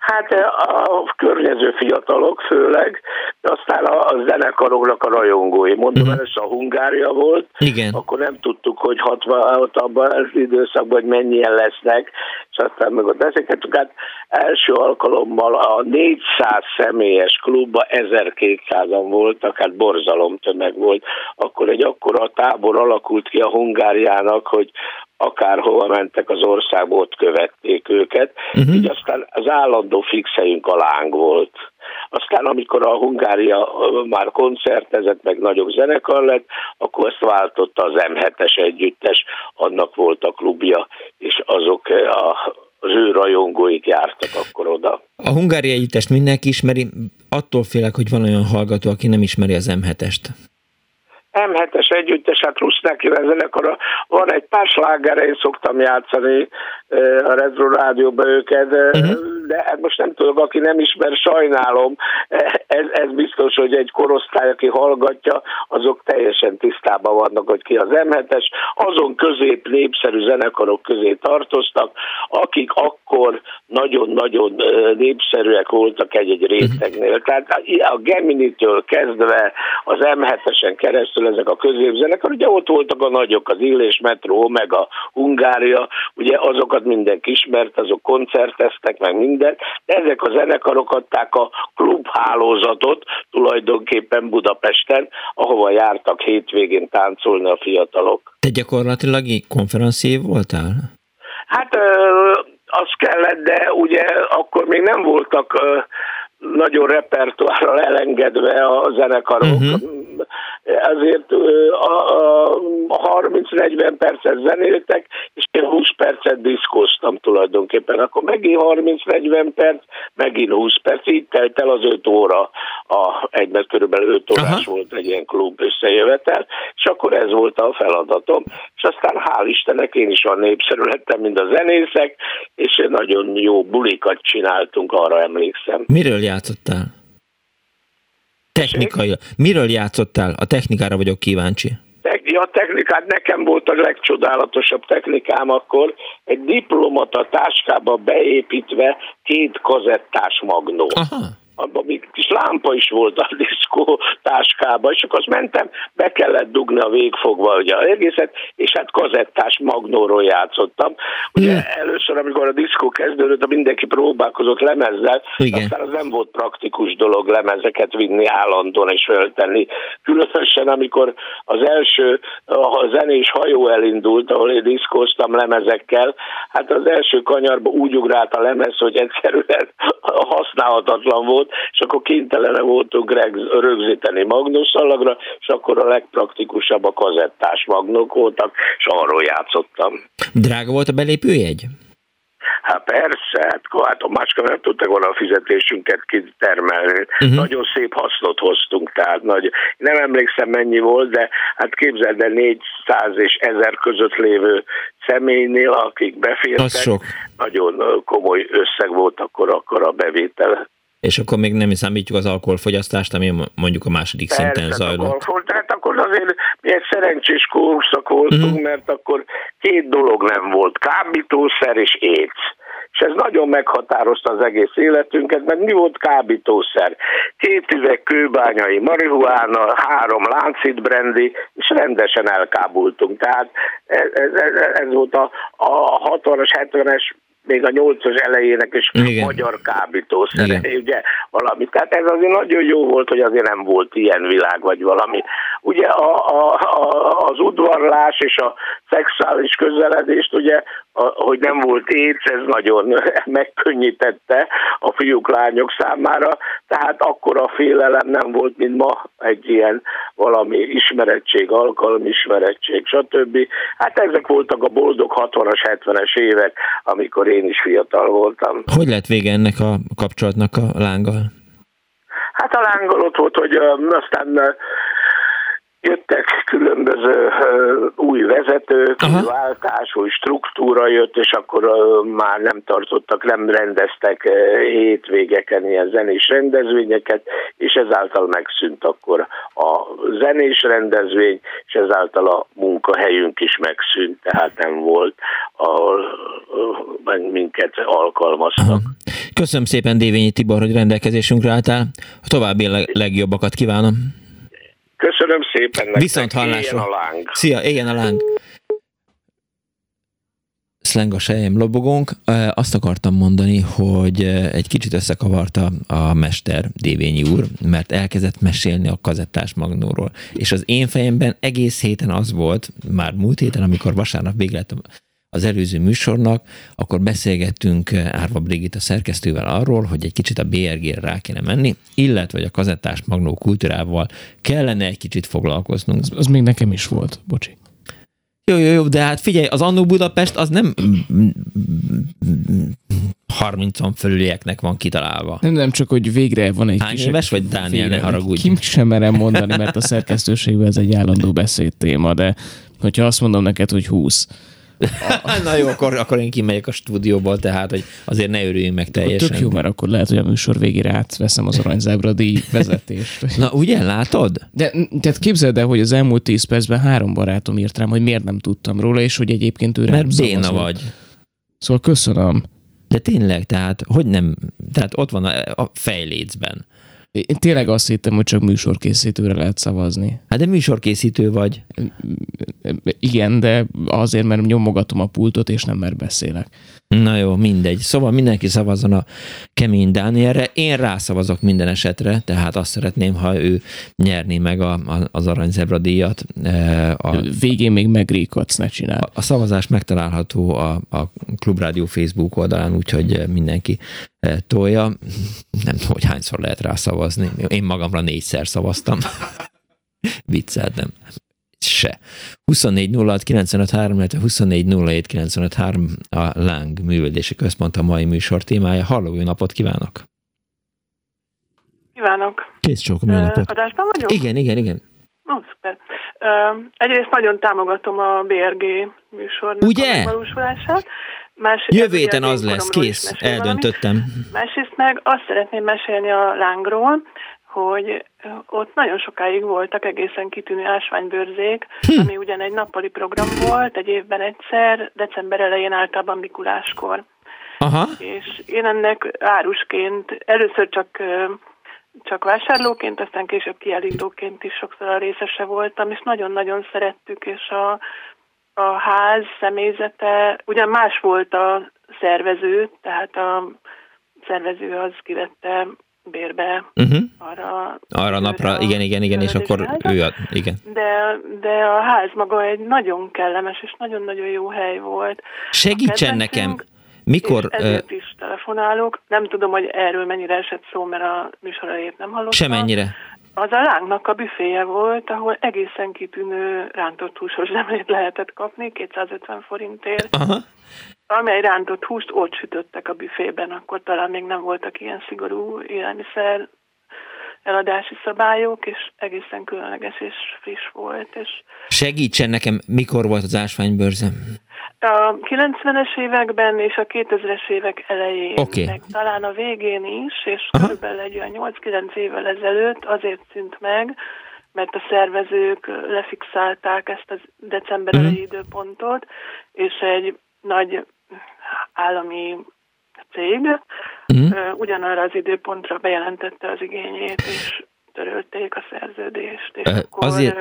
Hát a környező fiatalok főleg, aztán a, zenekaroknak a rajongói. Mondom, uh-huh. ez a Hungária volt, Igen. akkor nem tudtuk, hogy 66 abban az időszakban, hogy mennyien lesznek, és aztán meg ott ezeket, hát első alkalommal a 400 személyes klubba 1200-an voltak, hát borzalom tömeg volt. Akkor egy akkora tábor alakult ki a Hungáriának, hogy akárhova mentek az országba, ott követték őket, uh-huh. így aztán az állandó fixejünk a láng volt. Aztán amikor a Hungária már koncertezett, meg nagyobb zenekar lett, akkor ezt váltotta az M7-es együttes, annak volt a klubja, és azok a, az ő rajongóik jártak akkor oda. A Hungária együttest mindenki ismeri, attól félek, hogy van olyan hallgató, aki nem ismeri az M7-est. M7-es együttes, hát Rusznakivel zenekar, van egy pár sláger, én szoktam játszani a Retro Rádióban őket, uh-huh. de hát most nem tudok, aki nem ismer, sajnálom, ez, ez biztos, hogy egy korosztály, aki hallgatja, azok teljesen tisztában vannak, hogy ki az M7-es, azon közép népszerű zenekarok közé tartoztak, akik akkor nagyon-nagyon népszerűek voltak egy-egy rétegnél. Tehát a Gemini-től kezdve az M7-esen keresztül keresztül ezek a középzenekar, ugye ott voltak a nagyok, az Illés Metro, meg a Hungária, ugye azokat mindenki ismert, azok koncerteztek, meg minden, de ezek a zenekarok adták a klubhálózatot tulajdonképpen Budapesten, ahova jártak hétvégén táncolni a fiatalok. Te gyakorlatilag konferencié voltál? Hát az kellett, de ugye akkor még nem voltak nagyon repertoárral elengedve a zenekarok. Uh-huh. Ezért a, a 30-40 percet zenéltek, és én 20 percet diszkoztam tulajdonképpen. Akkor megint 30-40 perc, megint 20 perc, így telt el az 5 óra, a, egyben körülbelül 5 órás Aha. volt egy ilyen klub összejövetel, és akkor ez volt a feladatom. És aztán hál' Istennek én is olyan népszerű lettem, mint a zenészek, és nagyon jó bulikat csináltunk, arra emlékszem. Miről játszottál? Technikai. Miről játszottál? A technikára vagyok kíváncsi. A technikát nekem volt a legcsodálatosabb technikám akkor. Egy diplomata táskába beépítve két kazettás magnó. Aha abban még kis lámpa is volt a diszkó táskába, és akkor azt mentem, be kellett dugni a végfogva ugye a egészet, és hát kazettás magnóról játszottam. Ugye hmm. először, amikor a diszkó kezdődött, mindenki próbálkozott lemezzel, Igen. aztán az nem volt praktikus dolog lemezeket vinni állandóan és föltenni. Különösen, amikor az első a zenés hajó elindult, ahol én diszkóztam lemezekkel, hát az első kanyarba úgy ugrált a lemez, hogy egyszerűen használhatatlan volt, és akkor kénytelene voltunk rögzíteni magnusszalagra, és akkor a legpraktikusabb a kazettás magnók voltak, és arról játszottam. Drága volt a belépőjegy? Hát persze, hát, hát máskor nem tudtak volna a fizetésünket kitermelni. Uh-huh. Nagyon szép hasznot hoztunk, tehát nagy, nem emlékszem mennyi volt, de hát képzeld el 400 és 1000 között lévő személynél, akik befértek, nagyon komoly összeg volt akkor, akkor a bevétel és akkor még nem számítjuk az alkoholfogyasztást, ami mondjuk a második Persze, szinten zajlott. Tehát akkor azért mi egy szerencsés korszak voltunk, mm. mert akkor két dolog nem volt, kábítószer és éc. És ez nagyon meghatározta az egész életünket, mert mi volt kábítószer? Két üveg kőbányai marihuána, három láncid brandy, és rendesen elkábultunk. Tehát ez, ez, ez volt a, a 60-as, 70-es még a nyolcas elejének is Igen. magyar kábítószer, ugye valami. Tehát ez azért nagyon jó volt, hogy azért nem volt ilyen világ, vagy valami. Ugye a, a, a, az udvarlás és a szexuális közeledést, ugye, hogy nem volt éc, ez nagyon megkönnyítette a fiúk, lányok számára, tehát akkor a félelem nem volt, mint ma egy ilyen valami ismerettség, alkalmismerettség, stb. Hát ezek voltak a boldog 60-as, 70-es évek, amikor én is fiatal voltam. Hogy lett vége ennek a kapcsolatnak a lánggal? Hát a lánggal ott volt, hogy aztán jöttek különböző új vezetők, Aha. új váltás, új struktúra jött, és akkor már nem tartottak, nem rendeztek hétvégeken ilyen zenés rendezvényeket, és ezáltal megszűnt akkor a zenés rendezvény, és ezáltal a munkahelyünk is megszűnt, tehát nem volt, ahol minket alkalmaztak. Aha. Köszönöm szépen Dévényi Tibor, hogy rendelkezésünkre álltál. A további legjobbakat kívánom. Köszönöm szépen. Nektek. Viszont hallásra. Éljen a láng. Szia, éljen a láng szleng a sejem lobogónk. Azt akartam mondani, hogy egy kicsit összekavarta a mester Dévényi úr, mert elkezdett mesélni a kazettás magnóról. És az én fejemben egész héten az volt, már múlt héten, amikor vasárnap lett az előző műsornak, akkor beszélgettünk Árva Brigitta szerkesztővel arról, hogy egy kicsit a BRG-re rá kéne menni, illetve hogy a kazettás magnó kultúrával kellene egy kicsit foglalkoznunk. Az, az még nekem is volt, bocsi. Jó, jó, jó, de hát figyelj, az Annó Budapest az nem 30-on fölülieknek van kitalálva. Nem, nem, csak hogy végre van egy Hány kis... éves vagy, Dániel, ne haragudj. Kim sem merem mondani, mert a szerkesztőségben ez egy állandó beszédtéma, de hogyha azt mondom neked, hogy 20, Na jó, akkor, akkor én kimegyek a stúdióból, tehát hogy azért ne örüljünk meg teljesen. Tök jó, mert akkor lehet, hogy a műsor végére átveszem az aranyzábra díj vezetést. Na ugye, látod? De tehát képzeld el, hogy az elmúlt tíz percben három barátom írt rám, hogy miért nem tudtam róla, és hogy egyébként ő Mert béna vagy. Szóval köszönöm. De tényleg, tehát hogy nem, tehát ott van a, a fejlécben. Én tényleg azt hittem, hogy csak műsorkészítőre lehet szavazni. Hát de műsorkészítő vagy. Igen, de azért, mert nyomogatom a pultot, és nem mer beszélek. Na jó, mindegy. Szóval mindenki szavazzon a kemény Dánielre. Én rászavazok minden esetre, tehát azt szeretném, ha ő nyerné meg a, a, az aranyzebra díjat. E, a, Végén még megrékadsz, ne csinál. A, a szavazás megtalálható a, a Klubrádió Facebook oldalán, úgyhogy mindenki e, tolja. Nem tudom, hogy hányszor lehet rá szavazni. Én magamra négyszer szavaztam. Viccelt, nem se. 24 06 95 illetve 24 07 95 a Láng Művődési Központ a mai műsor témája. Halló, jó napot kívánok! Kívánok! Kész csókom, jó napot! Adásban vagyok? Igen, igen, igen. Ó, oh, szuper. Uh, egyrészt nagyon támogatom a BRG műsornak Ugye? a megvalósulását. Másrészt Jövő héten az lesz, kész, eldöntöttem. Valamit. Másrészt meg azt szeretném mesélni a lángról, hogy ott nagyon sokáig voltak egészen kitűnő ásványbőrzék, hm. ami ugyan egy nappali program volt, egy évben egyszer, december elején általában Mikuláskor. Aha. És én ennek árusként, először csak csak vásárlóként, aztán később kiállítóként is sokszor a részese voltam, és nagyon-nagyon szerettük, és a, a ház személyzete, ugyan más volt a szervező, tehát a szervező az kivette bérbe uh-huh. arra, arra napra, igen, igen, igen, és akkor ő a, igen. De, de a ház maga egy nagyon kellemes és nagyon-nagyon jó hely volt. Segítsen nekem, mikor... És ezért is telefonálok. Nem tudom, hogy erről mennyire esett szó, mert a műsorajét nem hallottam. Semennyire. Az a lángnak a büféje volt, ahol egészen kitűnő rántott húsos zsemlét lehetett kapni, 250 forintért. Aha amely rántott húst ott sütöttek a büfében, akkor talán még nem voltak ilyen szigorú élelmiszer eladási szabályok, és egészen különleges és friss volt. És Segítsen nekem, mikor volt az ásványbőrze? A 90-es években és a 2000-es évek elején, okay. meg talán a végén is, és Aha. körülbelül egy olyan 8-9 évvel ezelőtt azért szűnt meg, mert a szervezők lefixálták ezt a december uh-huh. időpontot, és egy nagy állami cég uh-huh. ugyanarra az időpontra bejelentette az igényét, és törölték a szerződést, és uh, akkor azért...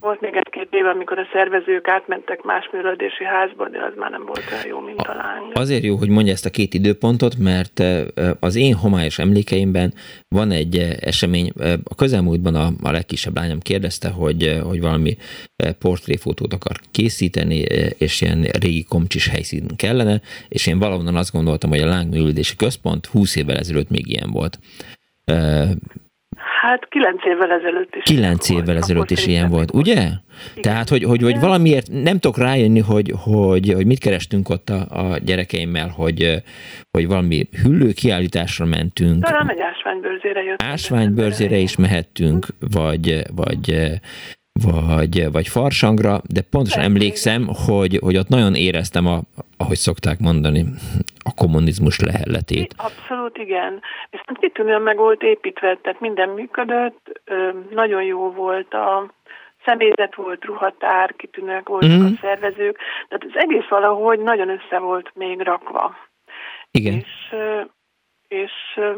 volt még egy-két év, amikor a szervezők átmentek más művelődési házba, de az már nem volt olyan jó, mint talán. Azért jó, hogy mondja ezt a két időpontot, mert az én homályos emlékeimben van egy esemény, a közelmúltban a, a legkisebb lányom kérdezte, hogy, hogy valami portréfotót akar készíteni, és ilyen régi komcsis helyszín kellene, és én valahonnan azt gondoltam, hogy a lángművelődési központ 20 évvel ezelőtt még ilyen volt Hát kilenc évvel ezelőtt is. Kilenc évvel volt, ezelőtt is ilyen volt, ugye? Igen. Tehát, hogy, hogy, hogy valamiért nem tudok rájönni, hogy, hogy, hogy mit kerestünk ott a, a gyerekeimmel, hogy, hogy valami hüllő kiállításra mentünk. Talán egy ásványbőrzére jött. Ásványbőrzére is mehettünk, vagy, vagy vagy, vagy farsangra, de pontosan emlékszem, hogy, hogy ott nagyon éreztem, a, ahogy szokták mondani, a kommunizmus lehelletét. Abszolút igen. Viszont kitűnően meg volt építve, tehát minden működött, nagyon jó volt a személyzet volt, ruhatár, kitűnőek voltak mm. a szervezők, tehát az egész valahogy nagyon össze volt még rakva. Igen. És és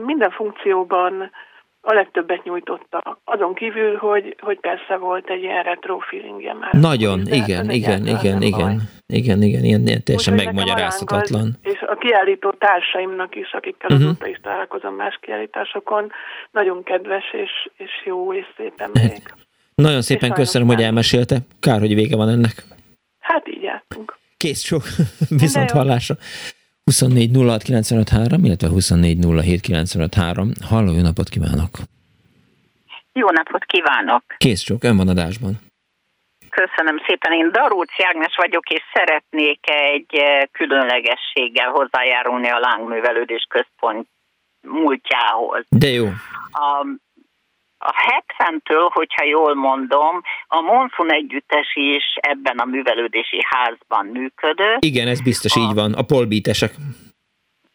minden funkcióban a legtöbbet nyújtotta. Azon kívül, hogy, hogy persze volt egy ilyen retro feelingje már. Nagyon, igen, igen, igen, igen, igen, igen, ilyen, ilyen teljesen Úgy, megmagyarázhatatlan. És a kiállító társaimnak is, akikkel uh-huh. azóta is találkozom más kiállításokon, nagyon kedves és, és jó és szép emlék. Nagyon szépen köszönöm, hogy elmesélte. Kár, hogy vége van ennek. Hát így jártunk. Kész sok. Viszont hallásra. 24 illetve 24 Halló, jó napot kívánok! Jó napot kívánok! Kész sok, ön van adásban. Köszönöm szépen. Én Darúci Ágnes vagyok, és szeretnék egy eh, különlegességgel hozzájárulni a lángművelődés központ múltjához. De jó. A, a 70-től, hogyha jól mondom, a Monsun együttes is ebben a művelődési házban működött. Igen, ez biztos a, így van. A polbítesek.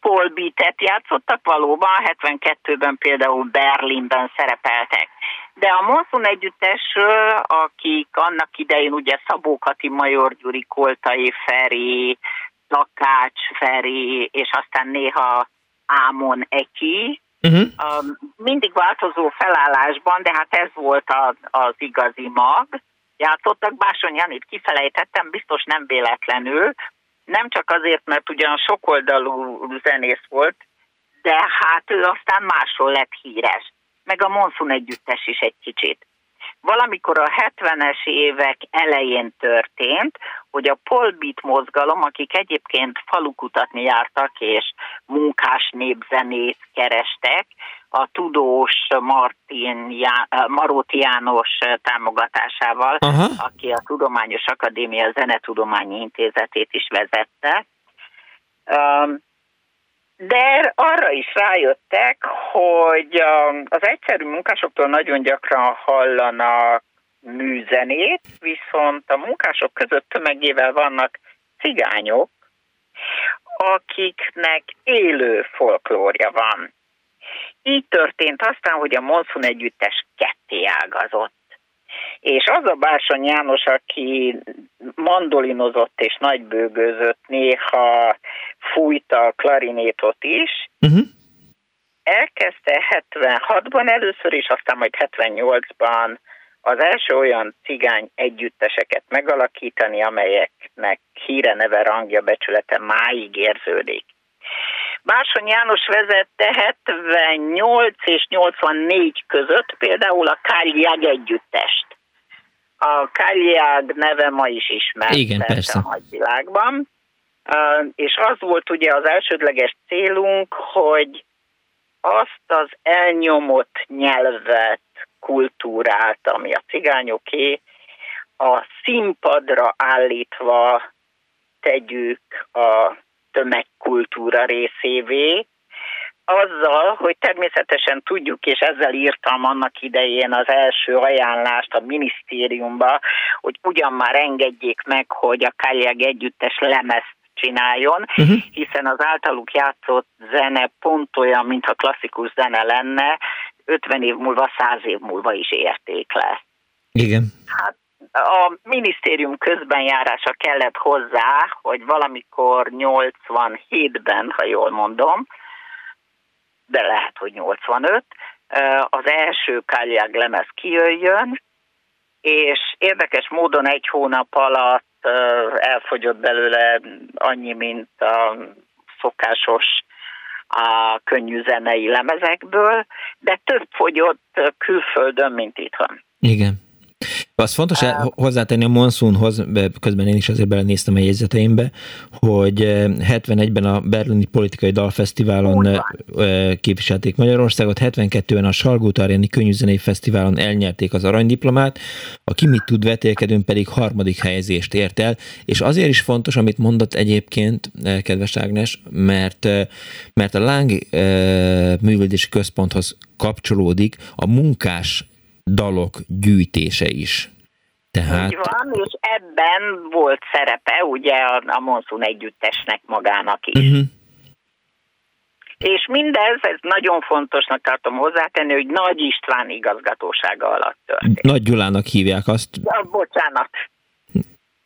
Polbítet játszottak valóban, 72-ben például Berlinben szerepeltek. De a Monsun együttesről, akik annak idején ugye Szabó Kati, Major Gyuri, Koltai Feri, Lakács Feri, és aztán néha Ámon Eki, Uh-huh. mindig változó felállásban, de hát ez volt az, az igazi mag. Játszottak, Báson Janit kifelejtettem, biztos nem véletlenül, nem csak azért, mert ugyan sokoldalú zenész volt, de hát ő aztán máshol lett híres. Meg a Monsun együttes is egy kicsit. Valamikor a 70-es évek elején történt, hogy a Polbit mozgalom, akik egyébként falukutatni jártak és munkás népzenét kerestek, a tudós Martin Já, Maróti János támogatásával, Aha. aki a Tudományos Akadémia Zenetudományi Intézetét is vezette. De arra is rájöttek, hogy az egyszerű munkásoktól nagyon gyakran hallanak műzenét, viszont a munkások között tömegével vannak cigányok, akiknek élő folklórja van. Így történt aztán, hogy a Monszun együttes ketté ágazott. És az a Bárson János, aki mandolinozott és nagybőgőzött, néha fújta a klarinétot is, uh-huh. elkezdte 76-ban először, és aztán majd 78-ban az első olyan cigány együtteseket megalakítani, amelyeknek híre, neve, rangja, becsülete máig érződik. Bárson János vezette 78 és 84 között például a Káliág együttest. A Káliág neve ma is ismert Igen, persze. a nagyvilágban. És az volt ugye az elsődleges célunk, hogy azt az elnyomott nyelvet, kultúrát, ami a cigányoké, a színpadra állítva tegyük a tömegkultúra részévé, azzal, hogy természetesen tudjuk, és ezzel írtam annak idején az első ajánlást a minisztériumba, hogy ugyan már engedjék meg, hogy a Kályeg együttes lemezt csináljon, uh-huh. hiszen az általuk játszott zene pont olyan, mintha klasszikus zene lenne, 50 év múlva, 100 év múlva is érték lesz. Igen. Hát a minisztérium közbenjárása kellett hozzá, hogy valamikor 87-ben, ha jól mondom, de lehet, hogy 85, az első Káliág lemez kijöjjön, és érdekes módon egy hónap alatt elfogyott belőle annyi, mint a szokásos a könnyű zenei lemezekből, de több fogyott külföldön, mint itthon. Igen. Az fontos uh, hozzátenni a Monsoonhoz, közben én is azért belenéztem a jegyzeteimbe, hogy 71-ben a Berlini Politikai Dalfesztiválon képviselték Magyarországot, 72-ben a Salgóta Aréni Könnyűzenei Fesztiválon elnyerték az aranydiplomát, a Ki mit tud vetélkedőn pedig harmadik helyezést ért el, és azért is fontos, amit mondott egyébként, kedves Ágnes, mert, mert a Láng művelési központhoz kapcsolódik a munkás dalok gyűjtése is. Tehát... Így van, és ebben volt szerepe ugye a, a Monsun együttesnek magának is. Uh-huh. És mindez, ez nagyon fontosnak tartom hozzátenni, hogy Nagy István igazgatósága alatt történt. Nagy Gyulának hívják azt. Ja, bocsánat.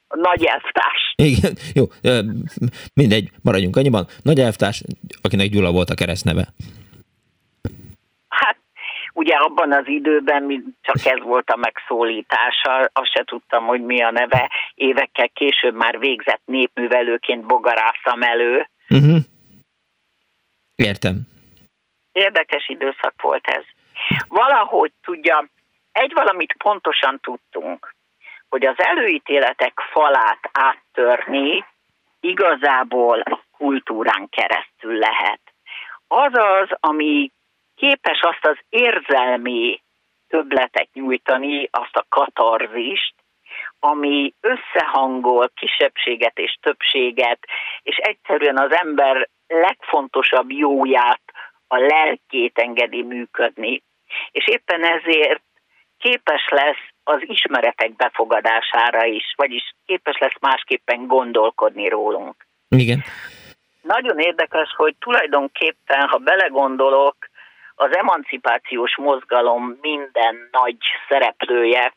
Nagy elvtárs. Igen, jó, mindegy, maradjunk annyiban. Nagy elvtárs, akinek Gyula volt a keresztneve. Abban az időben csak ez volt a megszólítása, azt se tudtam, hogy mi a neve. Évekkel később már végzett népművelőként bogarászam elő. Uh-huh. Értem. Érdekes időszak volt ez. Valahogy tudja, egy valamit pontosan tudtunk, hogy az előítéletek falát áttörni igazából a kultúrán keresztül lehet. Az az, ami képes azt az érzelmi többletet nyújtani, azt a katarzist, ami összehangol kisebbséget és többséget, és egyszerűen az ember legfontosabb jóját, a lelkét engedi működni. És éppen ezért képes lesz az ismeretek befogadására is, vagyis képes lesz másképpen gondolkodni rólunk. Igen. Nagyon érdekes, hogy tulajdonképpen, ha belegondolok, az emancipációs mozgalom minden nagy szereplője,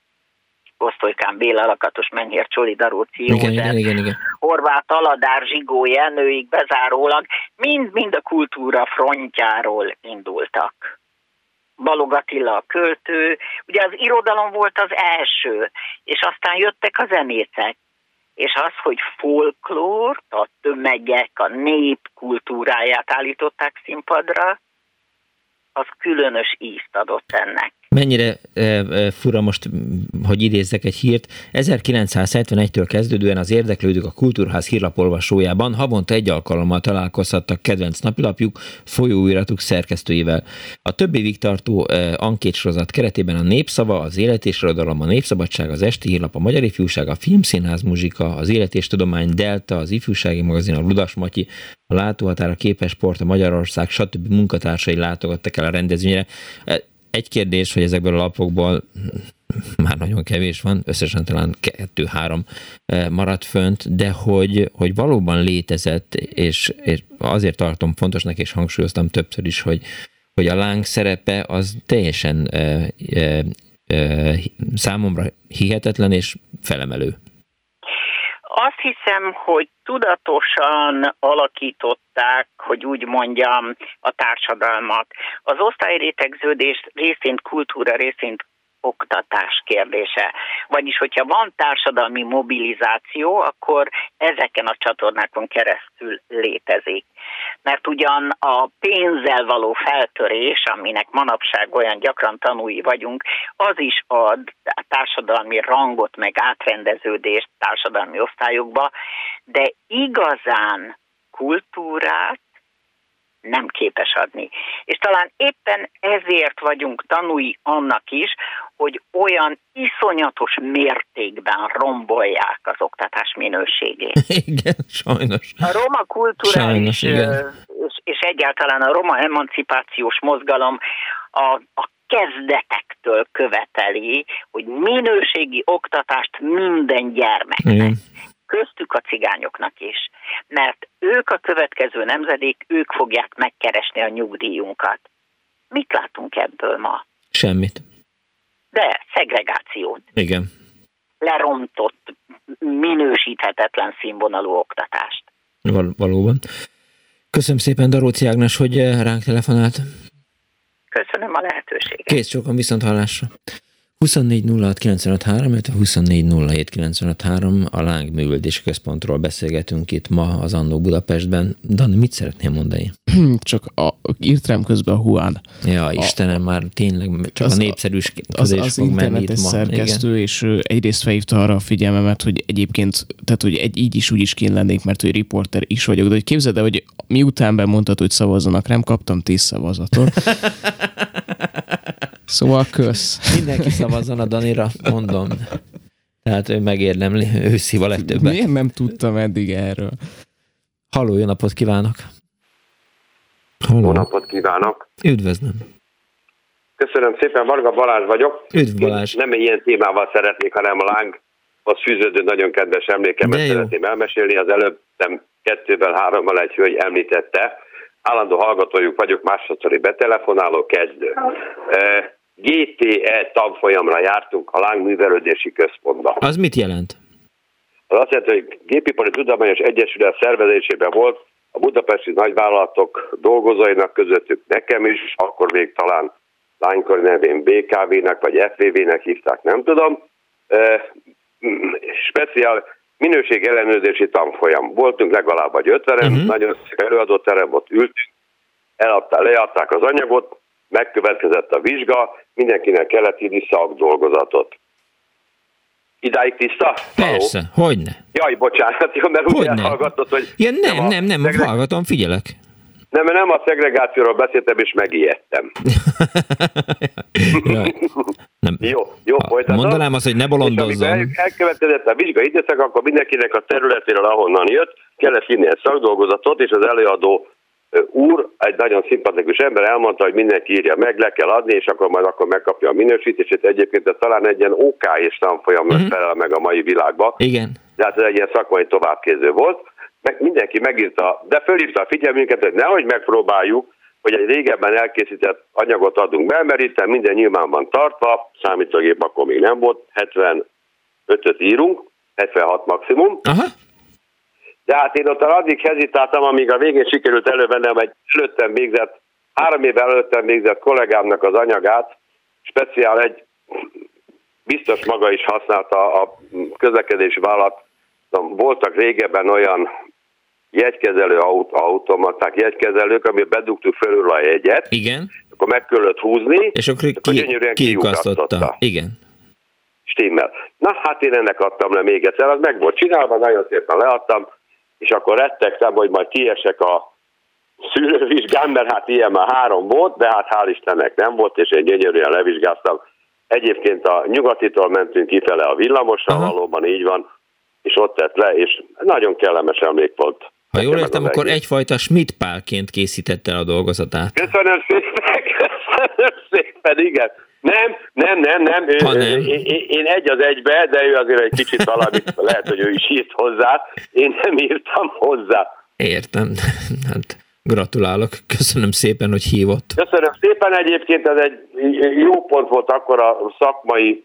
Osztolykán Béla, Lakatos Menhér, Csoli Daróci, igen, igen, igen, igen. Horváth Aladár, Zsigó Jenőig bezárólag, mind-mind a kultúra frontjáról indultak. Balog Attila a költő, ugye az irodalom volt az első, és aztán jöttek a zenészek. És az, hogy folklórt, a tömegek, a nép kultúráját állították színpadra, az különös ízt adott ennek. Mennyire e, fura most, hogy idézzek egy hírt, 1971-től kezdődően az érdeklődők a Kultúrház hírlapolvasójában havonta egy alkalommal találkozhattak kedvenc napilapjuk folyóiratuk szerkesztőivel. A több évig tartó e, ankétsorozat keretében a Népszava, az Élet és Irodalom, a Népszabadság, az Esti Hírlap, a Magyar Ifjúság, a Filmszínház Muzsika, az Élet és Tudomány, Delta, az Ifjúsági Magazin, a Ludas Matyi, a Látóhatár, a Képesport, a Magyarország, stb. munkatársai látogattak el a rendezvényre. Egy kérdés, hogy ezekből a lapokból már nagyon kevés van, összesen talán kettő-három e, maradt fönt, de hogy, hogy valóban létezett, és, és azért tartom fontosnak, és hangsúlyoztam többször is, hogy, hogy a láng szerepe az teljesen e, e, e, számomra hihetetlen és felemelő. Azt hiszem, hogy tudatosan alakították, hogy úgy mondjam, a társadalmat. Az osztályrétegződés részint kultúra, részint oktatás kérdése. Vagyis, hogyha van társadalmi mobilizáció, akkor ezeken a csatornákon keresztül létezik. Mert ugyan a pénzzel való feltörés, aminek manapság olyan gyakran tanúi vagyunk, az is ad társadalmi rangot, meg átrendeződést társadalmi osztályokba, de igazán kultúrát, nem képes adni. És talán éppen ezért vagyunk tanúi annak is, hogy olyan iszonyatos mértékben rombolják az oktatás minőségét. Igen, sajnos. A roma kultúra sajnos, és, igen. És, és egyáltalán a roma emancipációs mozgalom a, a kezdetektől követeli, hogy minőségi oktatást minden gyermeknek. Igen köztük a cigányoknak is. Mert ők a következő nemzedék, ők fogják megkeresni a nyugdíjunkat. Mit látunk ebből ma? Semmit. De szegregációt. Igen. Lerontott, minősíthetetlen színvonalú oktatást. Val- valóban. Köszönöm szépen Daróci Ágnes, hogy eh, ránk telefonált. Köszönöm a lehetőséget. Kész sokan viszont hallásra. 24 06 illetve 24 a Láng Művöldési Központról beszélgetünk itt ma az Annó Budapestben. Dani, mit szeretnél mondani? Csak a, írt rám közben a Juan. Ja, a, Istenem, már tényleg csak az, a népszerűs az, az fog internetes ma. szerkesztő, Igen. és egyrészt felhívta arra a figyelmemet, hogy egyébként, tehát hogy egy, így is úgy is kéne lennék, mert hogy riporter is vagyok, de hogy képzeld el, hogy miután bemondtad, hogy szavazzanak rám, kaptam tíz szavazatot. Szóval kösz. Mindenki szavazzon a Danira, mondom. Tehát ő megérdemli, ő szív a legtöbbet. Miért nem tudtam eddig erről? Halló, jó napot kívánok! Halló. Jó napot kívánok! Üdvözlöm! Köszönöm szépen, Varga Balázs vagyok. Üdv Balázs! Én nem ilyen témával szeretnék, hanem a láng az fűződő nagyon kedves emlékemet szeretném elmesélni. Az előbb nem kettővel, hárommal egy hölgy említette. Állandó hallgatójuk vagyok, másodszori betelefonáló kezdő. GTE tanfolyamra jártunk a Lángművelődési Központban. Az mit jelent? Az azt jelenti, hogy Gépipari Tudományos Egyesület szervezésében volt a budapesti nagyvállalatok dolgozóinak közöttük nekem is, akkor még talán lánykori nevén BKV-nek vagy FVV-nek hívták, nem tudom. Speciál minőség ellenőrzési tanfolyam. Voltunk legalább vagy 50 uh-huh. nagyon szép előadóterem, ott ültünk, eladták, leadták az anyagot, megkövetkezett a vizsga, mindenkinek kellett írni szakdolgozatot. Idáig tiszta? Persze, Halló? hogyne. Jaj, bocsánat, jó, mert úgy hallgatott, hogy... Ja, nem, nem, nem, nem szegre... hallgatom, figyelek. Nem, mert nem a szegregációról beszéltem, és megijedtem. nem. Jó, jó, folytatom. Mondanám azt, hogy ne bolondozzon. És elkövetkezett a vizsga időszak, akkor mindenkinek a területéről, ahonnan jött, kellett írni egy szakdolgozatot, és az előadó úr, egy nagyon szimpatikus ember elmondta, hogy mindenki írja meg, le kell adni, és akkor majd akkor megkapja a minősítését. Egyébként ez talán egy ilyen OK és tanfolyamnak uh-huh. felel meg a mai világba. Igen. De hát ez egy ilyen szakmai továbbkéző volt. Meg mindenki megírta, de fölhívta a figyelmünket, hogy nehogy megpróbáljuk, hogy egy régebben elkészített anyagot adunk be, mert itt minden nyilván van tartva, számítógép akkor még nem volt, 75-öt írunk, 76 maximum, Aha. De hát én ott addig hezitáltam, amíg a végén sikerült elővennem egy előttem végzett, három évvel előttem végzett kollégámnak az anyagát, speciál egy, biztos maga is használta a közlekedési vállalat, voltak régebben olyan jegykezelő automaták, jegykezelők, amiben bedugtuk fölül a jegyet, Igen. akkor meg kellett húzni, és akkor, ki, akkor gyönyörűen kiukasztotta. Igen. Stimmel. Na, hát én ennek adtam le még egyszer, az meg volt csinálva, nagyon szépen leadtam, és akkor rettegtem, hogy majd kiesek a szűrővizsgán, mert hát ilyen már három volt, de hát hál' Istennek nem volt, és én gyönyörűen levizsgáztam. Egyébként a nyugatitól mentünk kifele a villamossal, Aha. valóban így van, és ott tett le, és nagyon kellemes emlék volt. Ha jól értem, akkor egész. egyfajta Schmidt pálként készítette a dolgozatát. Köszönöm szépen, köszönöm szépen, igen. Nem, nem, nem, nem. Ő, ha nem. Én, én egy az egybe, de ő azért egy kicsit valamit, lehet, hogy ő is írt hozzá. Én nem írtam hozzá. Értem. Hát gratulálok. Köszönöm szépen, hogy hívott. Köszönöm szépen. Egyébként ez egy jó pont volt akkor a szakmai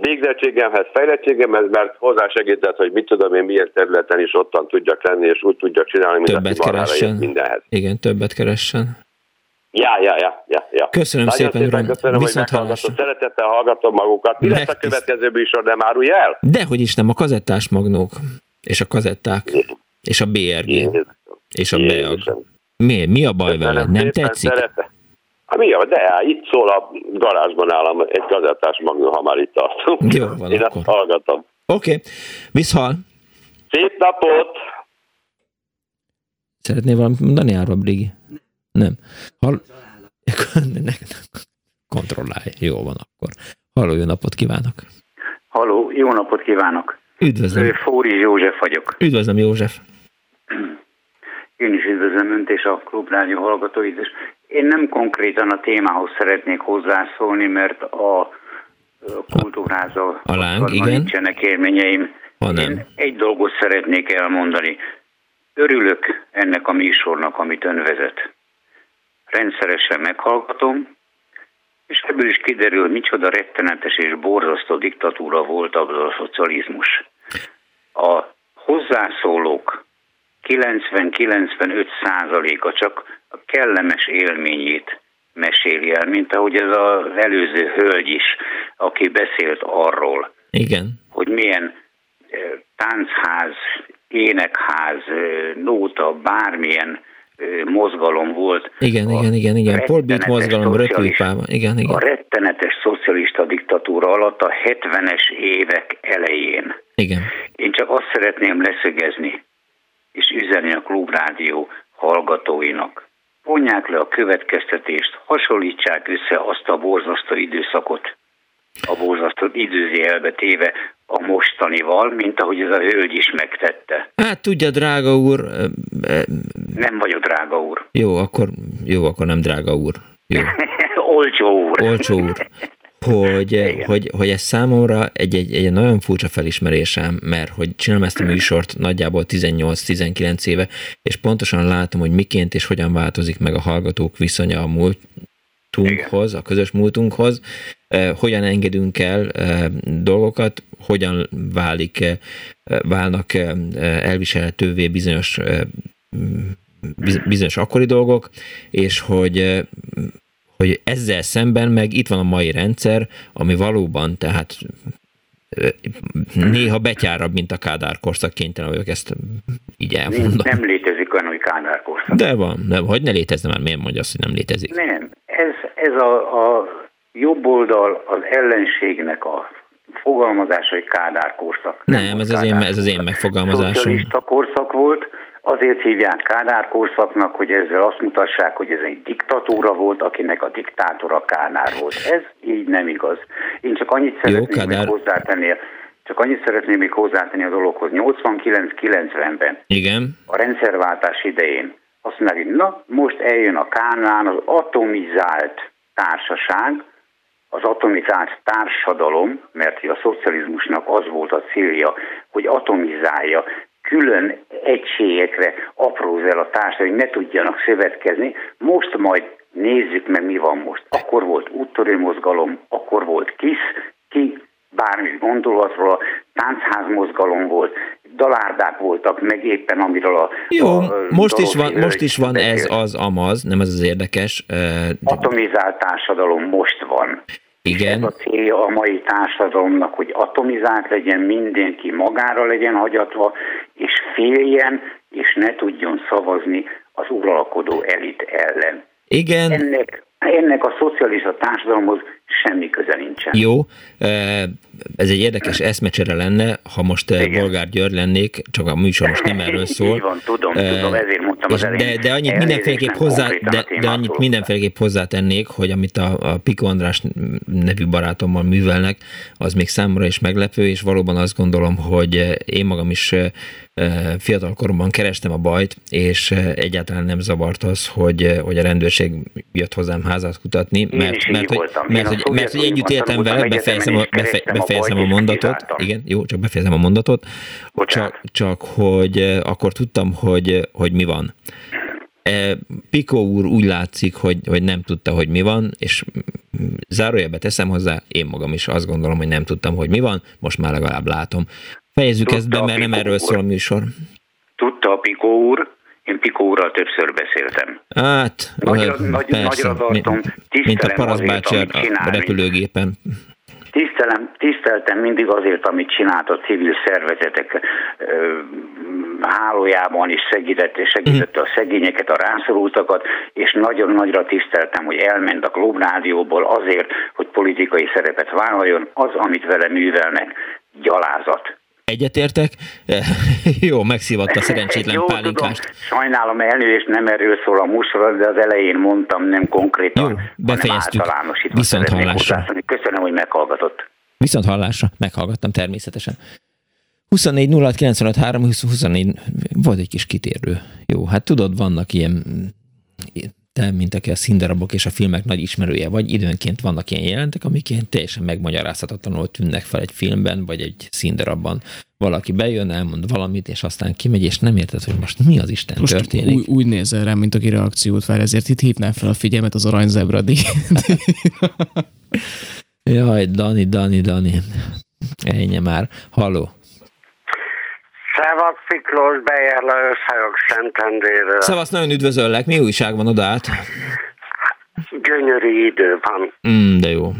végzettségemhez, fejlettségemhez, mert hozzásegített, hogy mit tudom én milyen területen is ottan tudjak lenni, és úgy tudjak csinálni, mint többet keressen. mindenhez. Igen, többet keressen. Ja, ja, ja, ja. ja. Köszönöm Nagyon szépen, uram. Köszönöm, Viszont hogy meghallgatott. Szeretettel hallgatom magukat. Mi lesz a következő műsor, nem árulj el? Dehogy is nem, a kazettás magnók. És a kazetták. És a BRG. Jézus. És a BEAG. Mi, mi a baj vele? Nem tetszik? Szeretet. Hát mi a, de hát itt szól a garázsban állam egy kazettás magnó, ha már itt tartunk. Jó van, Én akkor. azt hallgatom. Oké, okay. viszhal. Szép napot! Szeretnél valamit mondani arról, Brigi? Nem. Hall... Kontrollálj. Jó van akkor. Halló, jó napot kívánok! Halló, jó napot kívánok! Üdvözlöm! Fóri József vagyok. Üdvözlöm, József! Én is üdvözlöm Önt és a Klubrádió hallgatóit, és én nem konkrétan a témához szeretnék hozzászólni, mert a kultúrházzal a láng, igen. nincsenek élményeim. Ha nem. Én egy dolgot szeretnék elmondani. Örülök ennek a műsornak, amit ön vezet rendszeresen meghallgatom, és ebből is kiderül, micsoda rettenetes és borzasztó diktatúra volt az a szocializmus. A hozzászólók 90-95 százaléka csak a kellemes élményét meséli el, mint ahogy ez az előző hölgy is, aki beszélt arról, Igen. hogy milyen eh, táncház, énekház, eh, nóta, bármilyen mozgalom volt. Igen, igen, igen, igen. Polbit mozgalom, röpülpában. Igen, igen. A rettenetes szocialista diktatúra alatt a 70-es évek elején. Igen. Én csak azt szeretném leszögezni, és üzenni a klubrádió hallgatóinak. Vonják le a következtetést, hasonlítsák össze azt a borzasztó időszakot, a borzasztó időzélbe téve a mostanival, mint ahogy ez a hölgy is megtette. Hát tudja, drága úr... Nem vagyok drága úr. Jó, akkor, jó, akkor nem drága úr. Jó. Olcsó úr. Olcsó úr. Hogy, hogy, hogy ez számomra egy, egy, egy nagyon furcsa felismerésem, mert hogy csinálom ezt a műsort nagyjából 18-19 éve, és pontosan látom, hogy miként és hogyan változik meg a hallgatók viszonya a múlt, múltunkhoz, a közös múltunkhoz, hogyan engedünk el dolgokat, hogyan válik, válnak elviselhetővé bizonyos, bizonyos akkori dolgok, és hogy, hogy ezzel szemben meg itt van a mai rendszer, ami valóban tehát néha betyárabb, mint a Kádár korszak, kénytelen vagyok ezt így elmondani. Nem, létezik olyan, hogy Kádár korszak. De van, nem, hogy ne létezne már, miért mondja azt, hogy nem létezik? Nem, ez, ez a, a jobb oldal az ellenségnek a fogalmazás, hogy Kádár korszak. Nem, nem ez, az én, ez az én megfogalmazásom. Szocialista korszak volt, Azért hívják Kádár korszaknak, hogy ezzel azt mutassák, hogy ez egy diktatúra volt, akinek a diktátora Kádár volt. Ez így nem igaz. Én csak annyit szeretném Jó, még hozzátenni, csak annyit szeretném még hozzátenni a dologhoz. 89-90-ben Igen. a rendszerváltás idején azt hogy na, most eljön a Kánán az atomizált társaság, az atomizált társadalom, mert a szocializmusnak az volt a célja, hogy atomizálja, külön egységekre apróz el a társadalom, hogy ne tudjanak szövetkezni. Most majd nézzük meg, mi van most. Akkor volt úttörő mozgalom, akkor volt KISZ, ki bármi gondolatról, táncház mozgalom volt, dalárdák voltak, meg éppen amiről a... Jó, a, most, is van, most is van ez az amaz, nem ez az érdekes. Uh, Atomizált társadalom most van. Igen. Ez a célja a mai társadalomnak, hogy atomizált legyen, mindenki magára legyen hagyatva, és féljen, és ne tudjon szavazni az uralkodó elit ellen. Igen. Ennek, ennek a szocialista társadalomhoz semmi köze nincsen. Jó, ez egy érdekes eszmecsere lenne, ha most Igen. Bolgár György lennék, csak a műsor most nem erről szól. Így van, tudom, uh, tudom, ezért mondtam az elején. De, de annyit mindenféleképp hozzá, de, de annyit mindenféleképp hozzátennék, hogy amit a, a Piko András nevű barátommal művelnek, az még számomra is meglepő, és valóban azt gondolom, hogy én magam is fiatal koromban kerestem a bajt, és egyáltalán nem zavart az, hogy, hogy a rendőrség jött hozzám házat kutatni, mert, mert, hogy, mert, hogy, mert hogy együtt éltem vele, befejezem a, befe, befejezem a mondatot, igen, jó, csak befejezem a mondatot, csak, csak hogy akkor tudtam, hogy, hogy mi van. Pikó úr úgy látszik, hogy, hogy nem tudta, hogy mi van, és zárójelbe teszem hozzá, én magam is azt gondolom, hogy nem tudtam, hogy mi van, most már legalább látom. Fejezzük Tudta ezt be, mert nem erről szól a műsor. Tudta a Pikó úr, én Pikó úrral többször beszéltem. Hát, nagyra, nagy, persze, nagyra tartom, mint, mint a parasztbácsi a repülőgépen. Tisztelem, tiszteltem mindig azért, amit csinált a civil szervezetek ö, hálójában is segített, segítette a szegényeket, a rászorultakat, és nagyon nagyra tiszteltem, hogy elment a klubrádióból azért, hogy politikai szerepet vállaljon, az, amit vele művelnek, gyalázat. Egyetértek. Jó, megszívatta a szerencsétlen Jó, pálinkást. Tudom. Sajnálom elnézést, nem erről szól a műsor, de az elején mondtam, nem konkrétan, Jó, befejeztük. Viszont hallásra. Köszönöm, hogy meghallgatott. Viszont hallásra. Meghallgattam természetesen. 24 06 95 24, volt egy kis kitérő. Jó, hát tudod, vannak ilyen te, mint aki a színdarabok és a filmek nagy ismerője vagy, időnként vannak ilyen jelentek, amik ilyen teljesen megmagyarázhatatlanul tűnnek fel egy filmben, vagy egy színdarabban. Valaki bejön, elmond valamit, és aztán kimegy, és nem érted, hogy most mi az Isten most történik. Úgy, úgy nézel rám, mint aki reakciót vár, ezért itt hívnám fel a figyelmet az aranyzebra. Jaj, Dani, Dani, Dani. Ennyi már. Halló. Szevasz Miklós, Bejer Lajos vagyok Szentendéről. Szevasz, nagyon üdvözöllek. Mi újság van oda át? Gyönyörű idő van. Mm, de jó.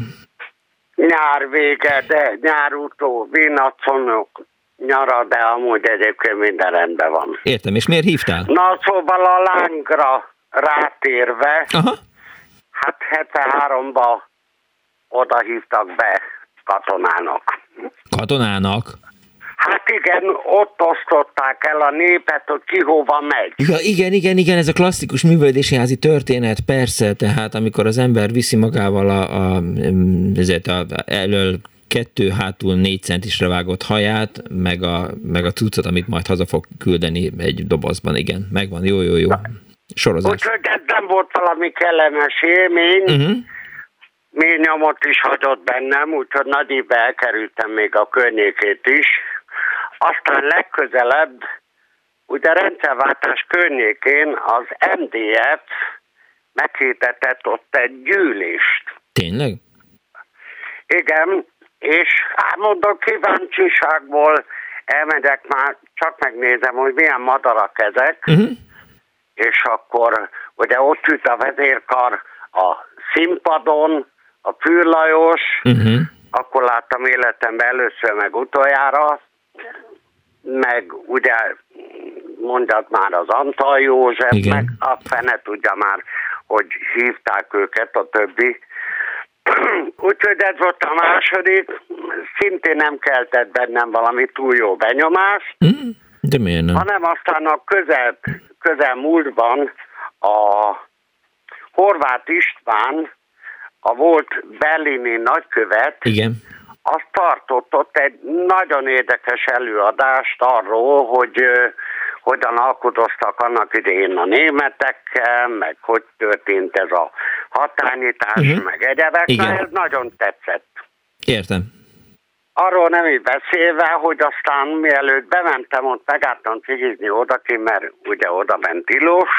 Nyár vége, de nyár utó, vinaconok, nyara, de amúgy egyébként minden rendben van. Értem, és miért hívtál? Na, szóval a lángra rátérve, Aha. hát 73-ba oda hívtak be katonának. Katonának? Hát igen, ott osztották el a népet, hogy ki hova megy. Ja, igen, igen, igen, ez a klasszikus művelési házi történet, persze, tehát amikor az ember viszi magával a, a, ezért a, elől kettő hátul négy centisre vágott haját, meg a, meg a cuccot, amit majd haza fog küldeni egy dobozban, igen, megvan, jó, jó, jó. Sorozás. Úgyhogy ez nem volt valami kellemes élmény, uh-huh. mély nyomot is hagyott bennem, úgyhogy nagyibe elkerültem még a környékét is. Aztán legközelebb, ugye rendszerváltás környékén az MDF meghirdetett ott egy gyűlést. Tényleg? Igen, és hát mondom, kíváncsiságból elmegyek már, csak megnézem, hogy milyen madarak ezek, uh-huh. és akkor ugye ott üt a vezérkar a színpadon, a Fűrlajos, uh-huh. akkor láttam életemben először meg utoljára, meg ugye mondjad már az Antal József, Igen. meg a fene tudja már, hogy hívták őket a többi. Úgyhogy ez volt a második, szintén nem keltett bennem valami túl jó benyomást, mm, de miért nem? hanem aztán a közel, közel múltban a Horváth István, a volt berlini nagykövet, Igen. Azt tartott ott egy nagyon érdekes előadást arról, hogy hogyan alkudoztak annak idején a németekkel, meg hogy történt ez a hatányítás, uh-huh. meg egyebek. Igen. Na, ez nagyon tetszett. Értem. Arról nem így beszélve, hogy aztán mielőtt bementem, ott megálltam cigizni odaki, mert ugye oda ment tilos,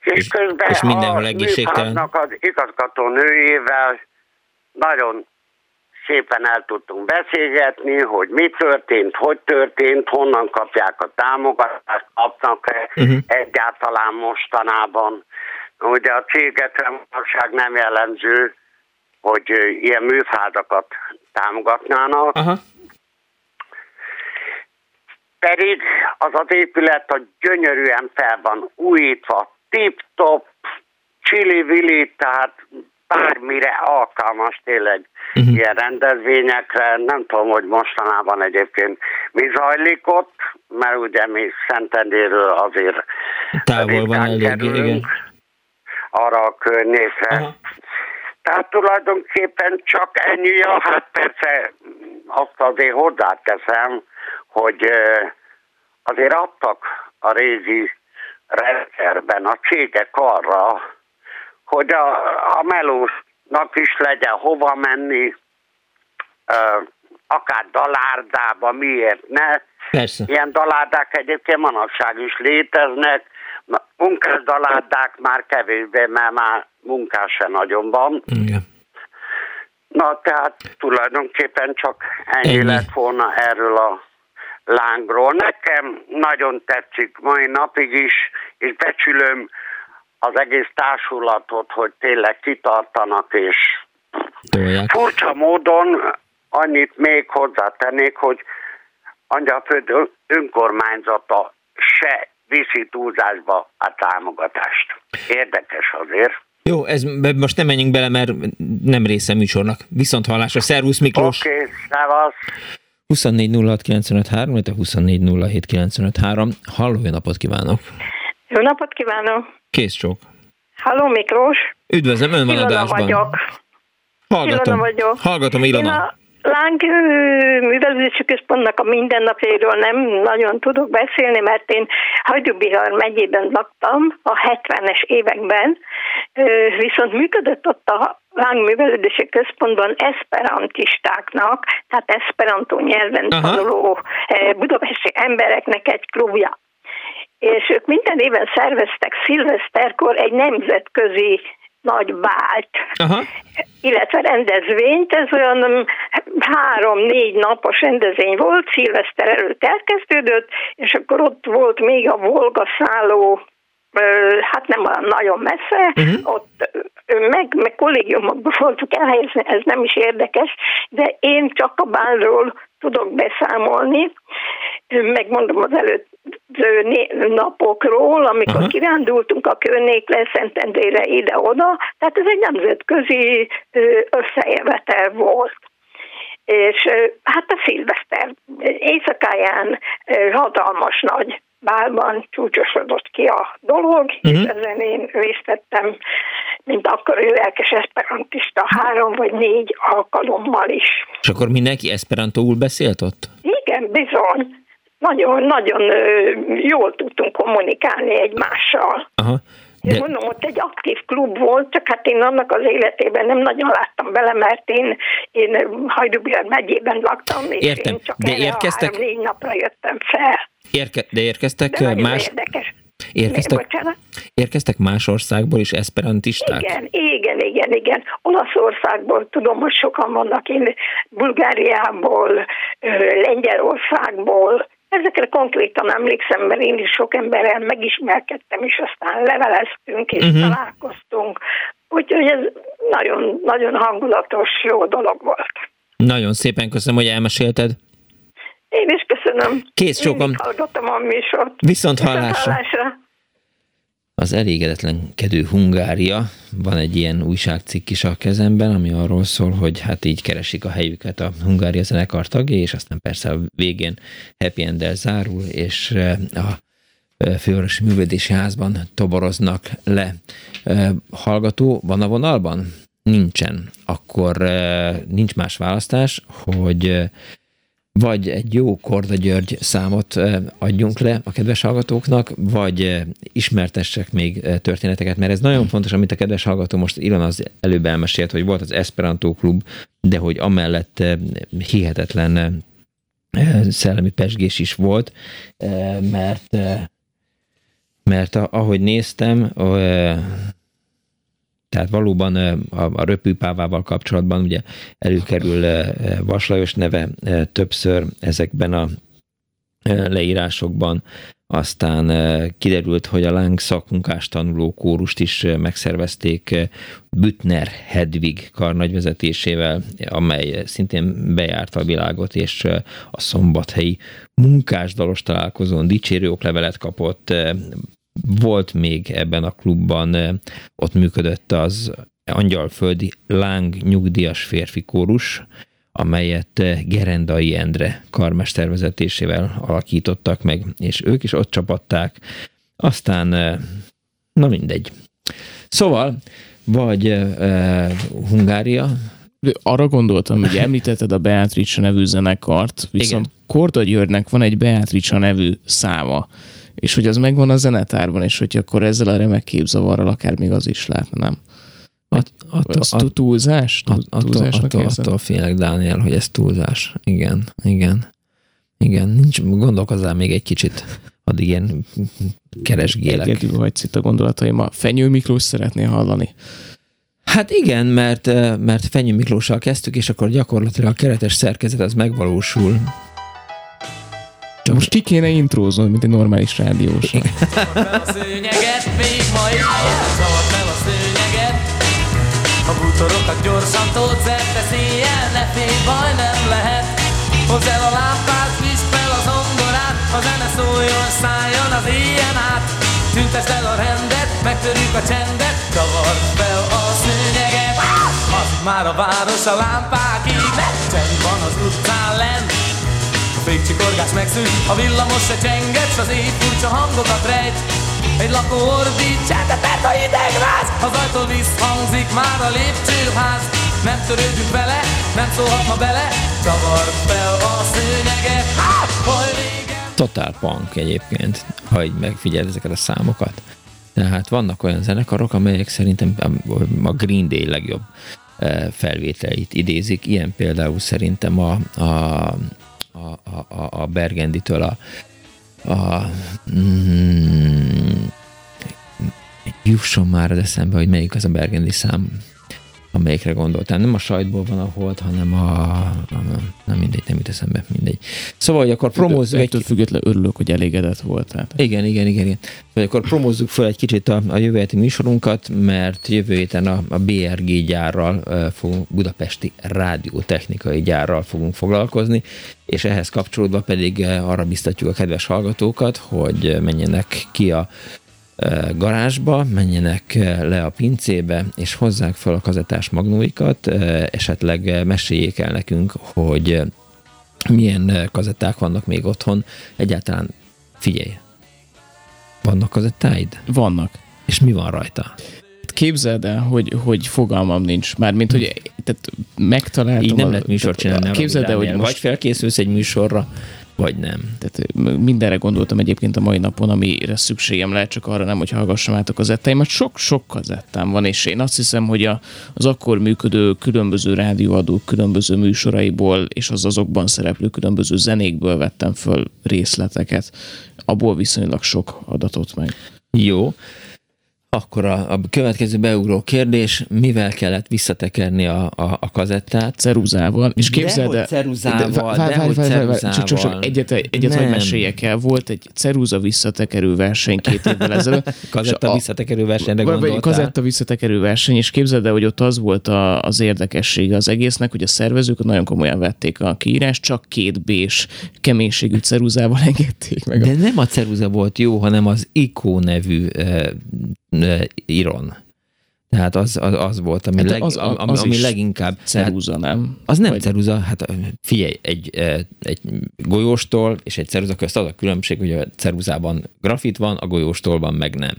és, és közben és mindenhol a az igazgató nőjével nagyon szépen el tudtunk beszélgetni, hogy mi történt, hogy történt, honnan kapják a támogatást, kapnak-e uh-huh. egyáltalán mostanában. Ugye a cégekre manapság nem jellemző, hogy ilyen műfázakat támogatnának. Uh-huh. Pedig az az épület a gyönyörűen fel van újítva, tip-top, csili-vili, tehát bármire alkalmas tényleg uh-huh. ilyen rendezvényekre. Nem tudom, hogy mostanában egyébként mi zajlik ott, mert ugye mi Szentendéről azért távol van elég, igen. arra a környékre. Uh-huh. Tehát tulajdonképpen csak ennyi, ja, hát persze azt azért hozzáteszem, hogy azért adtak a régi rendszerben a cégek arra, hogy a, a melósnak is legyen hova menni, akár dalárdába, miért ne. Persze. Ilyen dalárdák egyébként manapság is léteznek, munkás dalárdák már kevésbé, mert már munkás se nagyon van. Igen. Na, tehát tulajdonképpen csak ennyi, ennyi. lett volna erről a lángról. Nekem nagyon tetszik mai napig is, és becsülöm az egész társulatot, hogy tényleg kitartanak, és Tolják. furcsa módon annyit még hozzátennék, hogy Angyalföld önkormányzata se viszi túlzásba a támogatást. Érdekes azért. Jó, ez, most nem menjünk bele, mert nem része műsornak. Viszont hallásra. Szervusz Miklós! Oké, okay, szevasz! 24 06 95 illetve 24 Halló, jó napot kívánok! Jó napot kívánok! Kész csók. Halló Miklós. Üdvözlöm, ön van Ilona adásban. vagyok. Hallgatom. Ilona vagyok. Hallgatom, Ilona. Én a Láng művelődési központnak a mindennapjairól nem nagyon tudok beszélni, mert én Hajdubihar megyében laktam a 70-es években, viszont működött ott a Láng művelődési központban esperantistáknak, tehát esperantó nyelven tanuló budapesti embereknek egy klubja és ők minden éven szerveztek szilveszterkor egy nemzetközi nagy bált, Aha. illetve rendezvényt, ez olyan három-négy napos rendezvény volt, szilveszter előtt elkezdődött, és akkor ott volt még a Volga szálló hát nem olyan nagyon messze, uh-huh. ott meg, meg kollégiumokban voltunk elhelyezni, ez nem is érdekes, de én csak a bálról tudok beszámolni, megmondom az előtt napokról, amikor uh-huh. kirándultunk a környékre, Szentendrére ide-oda, tehát ez egy nemzetközi összejövetel volt. És hát a szilveszter éjszakáján hatalmas nagy bálban csúcsosodott ki a dolog, uh-huh. és mhm. ezen én részt vettem, mint akkor ő lelkes esperantista három vagy négy alkalommal is. És akkor mindenki esperantóul beszélt ott? Igen, bizony. Nagyon, nagyon jól tudtunk kommunikálni egymással. Aha. De... Én mondom, ott egy aktív klub volt, csak hát én annak az életében nem nagyon láttam bele, mert én, én Hajdubjörn megyében laktam, és Értem. én csak de érkeztek... négy napra jöttem fel. Érke... De érkeztek de más... Érdekes. Érkeztek, érkeztek más országból is esperantisták? Igen, igen, igen, igen. Olaszországból tudom, hogy sokan vannak, én Bulgáriából, Lengyelországból, Ezekre konkrétan emlékszem, mert én is sok emberrel megismerkedtem, és aztán leveleztünk, és uh-huh. találkoztunk. Úgyhogy ez nagyon, nagyon hangulatos, jó dolog volt. Nagyon szépen köszönöm, hogy elmesélted. Én is köszönöm. Kész sokan. Hallgattam a műsort. Viszont hallásra. Viszont hallásra. Az elégedetlenkedő Hungária. Van egy ilyen újságcikk is a kezemben, ami arról szól, hogy hát így keresik a helyüket a Hungária zenekar tagjai, és aztán persze a végén happy end zárul, és eh, a eh, fővárosi művelési házban toboroznak le. Eh, hallgató van a vonalban? Nincsen. Akkor nincs más választás, hogy vagy egy jó Korda György számot adjunk le a kedves hallgatóknak, vagy ismertessek még történeteket, mert ez nagyon fontos, amit a kedves hallgató most Ilon az előbb elmesélt, hogy volt az Esperanto klub, de hogy amellett hihetetlen szellemi pesgés is volt, mert mert ahogy néztem, tehát valóban a, a röpűpávával kapcsolatban ugye előkerül Vaslajos neve többször ezekben a leírásokban, aztán kiderült, hogy a Láng szakmunkás tanuló kórust is megszervezték Bütner Hedvig karnagyvezetésével, amely szintén bejárta a világot, és a szombathelyi munkásdalos találkozón dicsérő oklevelet kapott, volt még ebben a klubban, ott működött az Angyalföldi Láng nyugdíjas férfi kórus, amelyet Gerendai Endre karmester vezetésével alakítottak meg, és ők is ott csapatták. Aztán, na mindegy. Szóval, vagy uh, Hungária, arra gondoltam, hogy említetted a Beatrice nevű zenekart, viszont Igen. Korda Györgynek van egy Beatrice nevű száma és hogy az megvan a zenetárban, és hogy akkor ezzel a remek képzavarral akár még az is lehetne, nem? At, at, az at, túlzás? At, attól, attól, attól félek, Dániel, hogy ez túlzás. Igen, igen. Igen, nincs, gondolkozzál még egy kicsit. Addig ilyen keresgélek. Egyedül vagy itt a gondolataim. Fenyő Miklós szeretné hallani. Hát igen, mert, mert Fenyő Miklóssal kezdtük, és akkor gyakorlatilag a keretes szerkezet az megvalósul. Csak most ki kéne intrózni, mint egy normális rádiós. a szőnyeget, még ma is zavart fel a szőnyeget. A bútorokat gyorsan tolsz szerte széjjel, ne félj, baj nem lehet. Hozz el a lámpát, visz fel az ongorát, a zene szóljon, szálljon az éjjel át. Tüntesd el a rendet, megtörjük a csendet, zavart fel a szőnyeget. Az már a város a lámpákig, csend van az utcán lent. Fékcsikorgás megszűnt, a villamos se csenget, s az éj furcsa hangokat rejt. Egy lakó ordít, csendet, a hideg ráz, az ajtó visszhangzik már a lépcsőház. Nem törődünk vele, nem szólhat ma bele, csavart fel a szőnyeget. Total punk egyébként, ha így megfigyel ezeket a számokat. Tehát vannak olyan zenekarok, amelyek szerintem a Green Day legjobb eh, felvételeit idézik. Ilyen például szerintem a, a a, a, a Bergenditől a, a mm, jusson már az eszembe, hogy melyik az a Bergendi szám, amelyikre gondoltál. Nem a sajtból van a holt, hanem a, a nem mindegy, nem jut eszembe, mindegy. Szóval, hogy akkor promózzuk egy... függetlenül örülök, hogy elégedett volt. Tehát. Igen, igen, igen, igen. Vagy akkor promózzuk fel egy kicsit a, a jövő heti műsorunkat, mert jövő héten a, a BRG gyárral fogunk, budapesti rádiótechnikai gyárral fogunk foglalkozni, és ehhez kapcsolódva pedig arra biztatjuk a kedves hallgatókat, hogy menjenek ki a garázsba, menjenek le a pincébe, és hozzák fel a kazetás magnóikat, esetleg meséljék el nekünk, hogy milyen kazetták vannak még otthon. Egyáltalán figyelj, vannak kazettáid? Vannak. És mi van rajta? Képzeld el, hogy, hogy fogalmam nincs. Mármint, hogy tehát megtaláltam... Így nem lehet műsort csinálni. Képzeld el, hogy most... Vagy felkészülsz egy műsorra, vagy nem. Tehát mindenre gondoltam egyébként a mai napon, amire szükségem lehet, csak arra nem, hogy hallgassam át a kazettáimat. Sok-sok kazettám van, és én azt hiszem, hogy a, az akkor működő különböző rádióadók különböző műsoraiból és az azokban szereplő különböző zenékből vettem föl részleteket. Abból viszonylag sok adatot meg. Jó. Akkor a, a következő beugró kérdés, mivel kellett visszatekerni a, a, a kazettát? Ceruzával. És képzeld de, ceruzával, de, de, ceruzával. Csak, csak, csak egyet, egyet hogy meséljek el. Volt egy ceruza visszatekerő verseny két évvel ezelőtt. kazetta a, visszatekerő versenyre gondoltál? Kazetta visszatekerő verseny, és képzeld el, hogy ott az volt a, az érdekessége az egésznek, hogy a szervezők nagyon komolyan vették a kiírást, csak két bés keménységű ceruzával engedték meg. De nem a ceruza volt jó, hanem az ICO nevű uh, Iron. Tehát az, az, az volt, ami, hát leg, az, az, ami, ami leginkább... Ceruza, nem? Az nem Vagy... ceruza, hát figyelj, egy, egy golyóstól és egy ceruza közt az a különbség, hogy a ceruzában grafit van, a golyóstolban meg nem.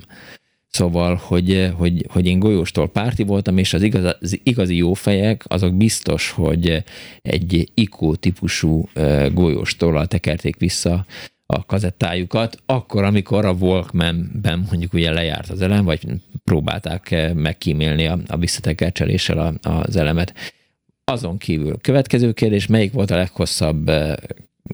Szóval, hogy, hogy, hogy én golyóstól párti voltam, és az, igaz, az igazi jó fejek, azok biztos, hogy egy IKO típusú golyóstollal tekerték vissza a kazettájukat, akkor, amikor a Walkman-ben mondjuk ugye lejárt az elem, vagy próbálták eh, megkímélni a, a visszatekercseléssel a, az elemet. Azon kívül következő kérdés, melyik volt a leghosszabb eh,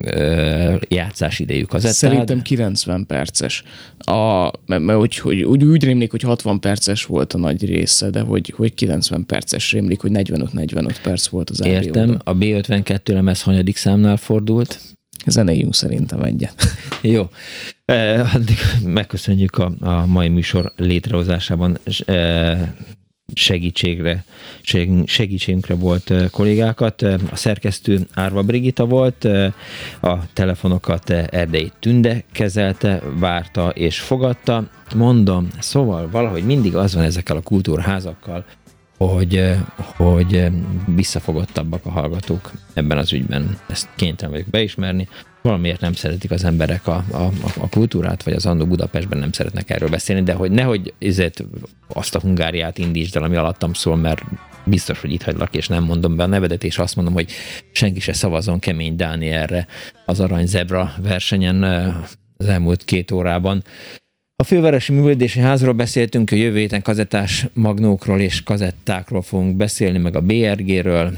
eh, játszás idejű kazettád? Szerintem 90 perces. A, mert, mert hogy, hogy, úgy, úgy rémlik, hogy 60 perces volt a nagy része, de hogy, hogy 90 perces rémlik, hogy 45-45 perc volt az Értem, a B52 lemez hanyadik számnál fordult? Zenéjünk szerintem egyet. Jó. Addig megköszönjük a, a mai műsor létrehozásában segítségre, segítségünkre volt kollégákat. A szerkesztő Árva Brigita volt, a telefonokat Erdei Tünde kezelte, várta és fogadta. Mondom, szóval valahogy mindig az van ezekkel a kultúrházakkal, hogy, hogy visszafogottabbak a hallgatók ebben az ügyben. Ezt kénytelen vagyok beismerni. Valamiért nem szeretik az emberek a, a, a kultúrát, vagy az Andó Budapestben nem szeretnek erről beszélni, de hogy nehogy ezért azt a Hungáriát indítsd el, ami alattam szól, mert biztos, hogy itt hagylak, és nem mondom be a nevedet, és azt mondom, hogy senki se szavazon kemény Dáni erre az Arany Zebra versenyen az elmúlt két órában. A fővárosi művelődési házról beszéltünk, a jövő héten kazettás magnókról és kazettákról fogunk beszélni, meg a BRG-ről.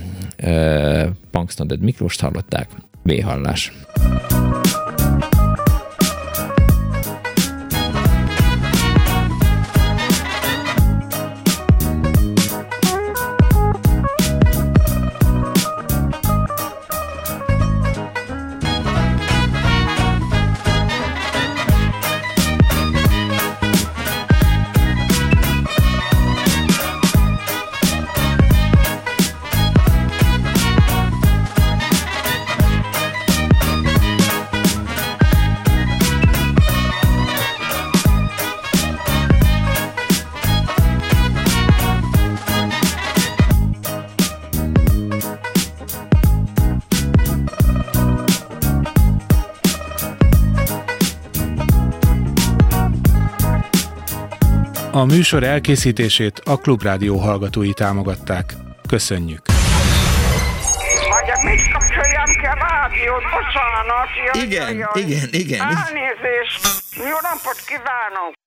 Punksnoded Miklóst hallották. B-hallás. A műsor elkészítését a Klubrádió hallgatói támogatták. Köszönjük! Mit kapcsoljam ki a rádiót? Bocsánat! igen, igen, igen. Elnézést! Jó napot kívánok!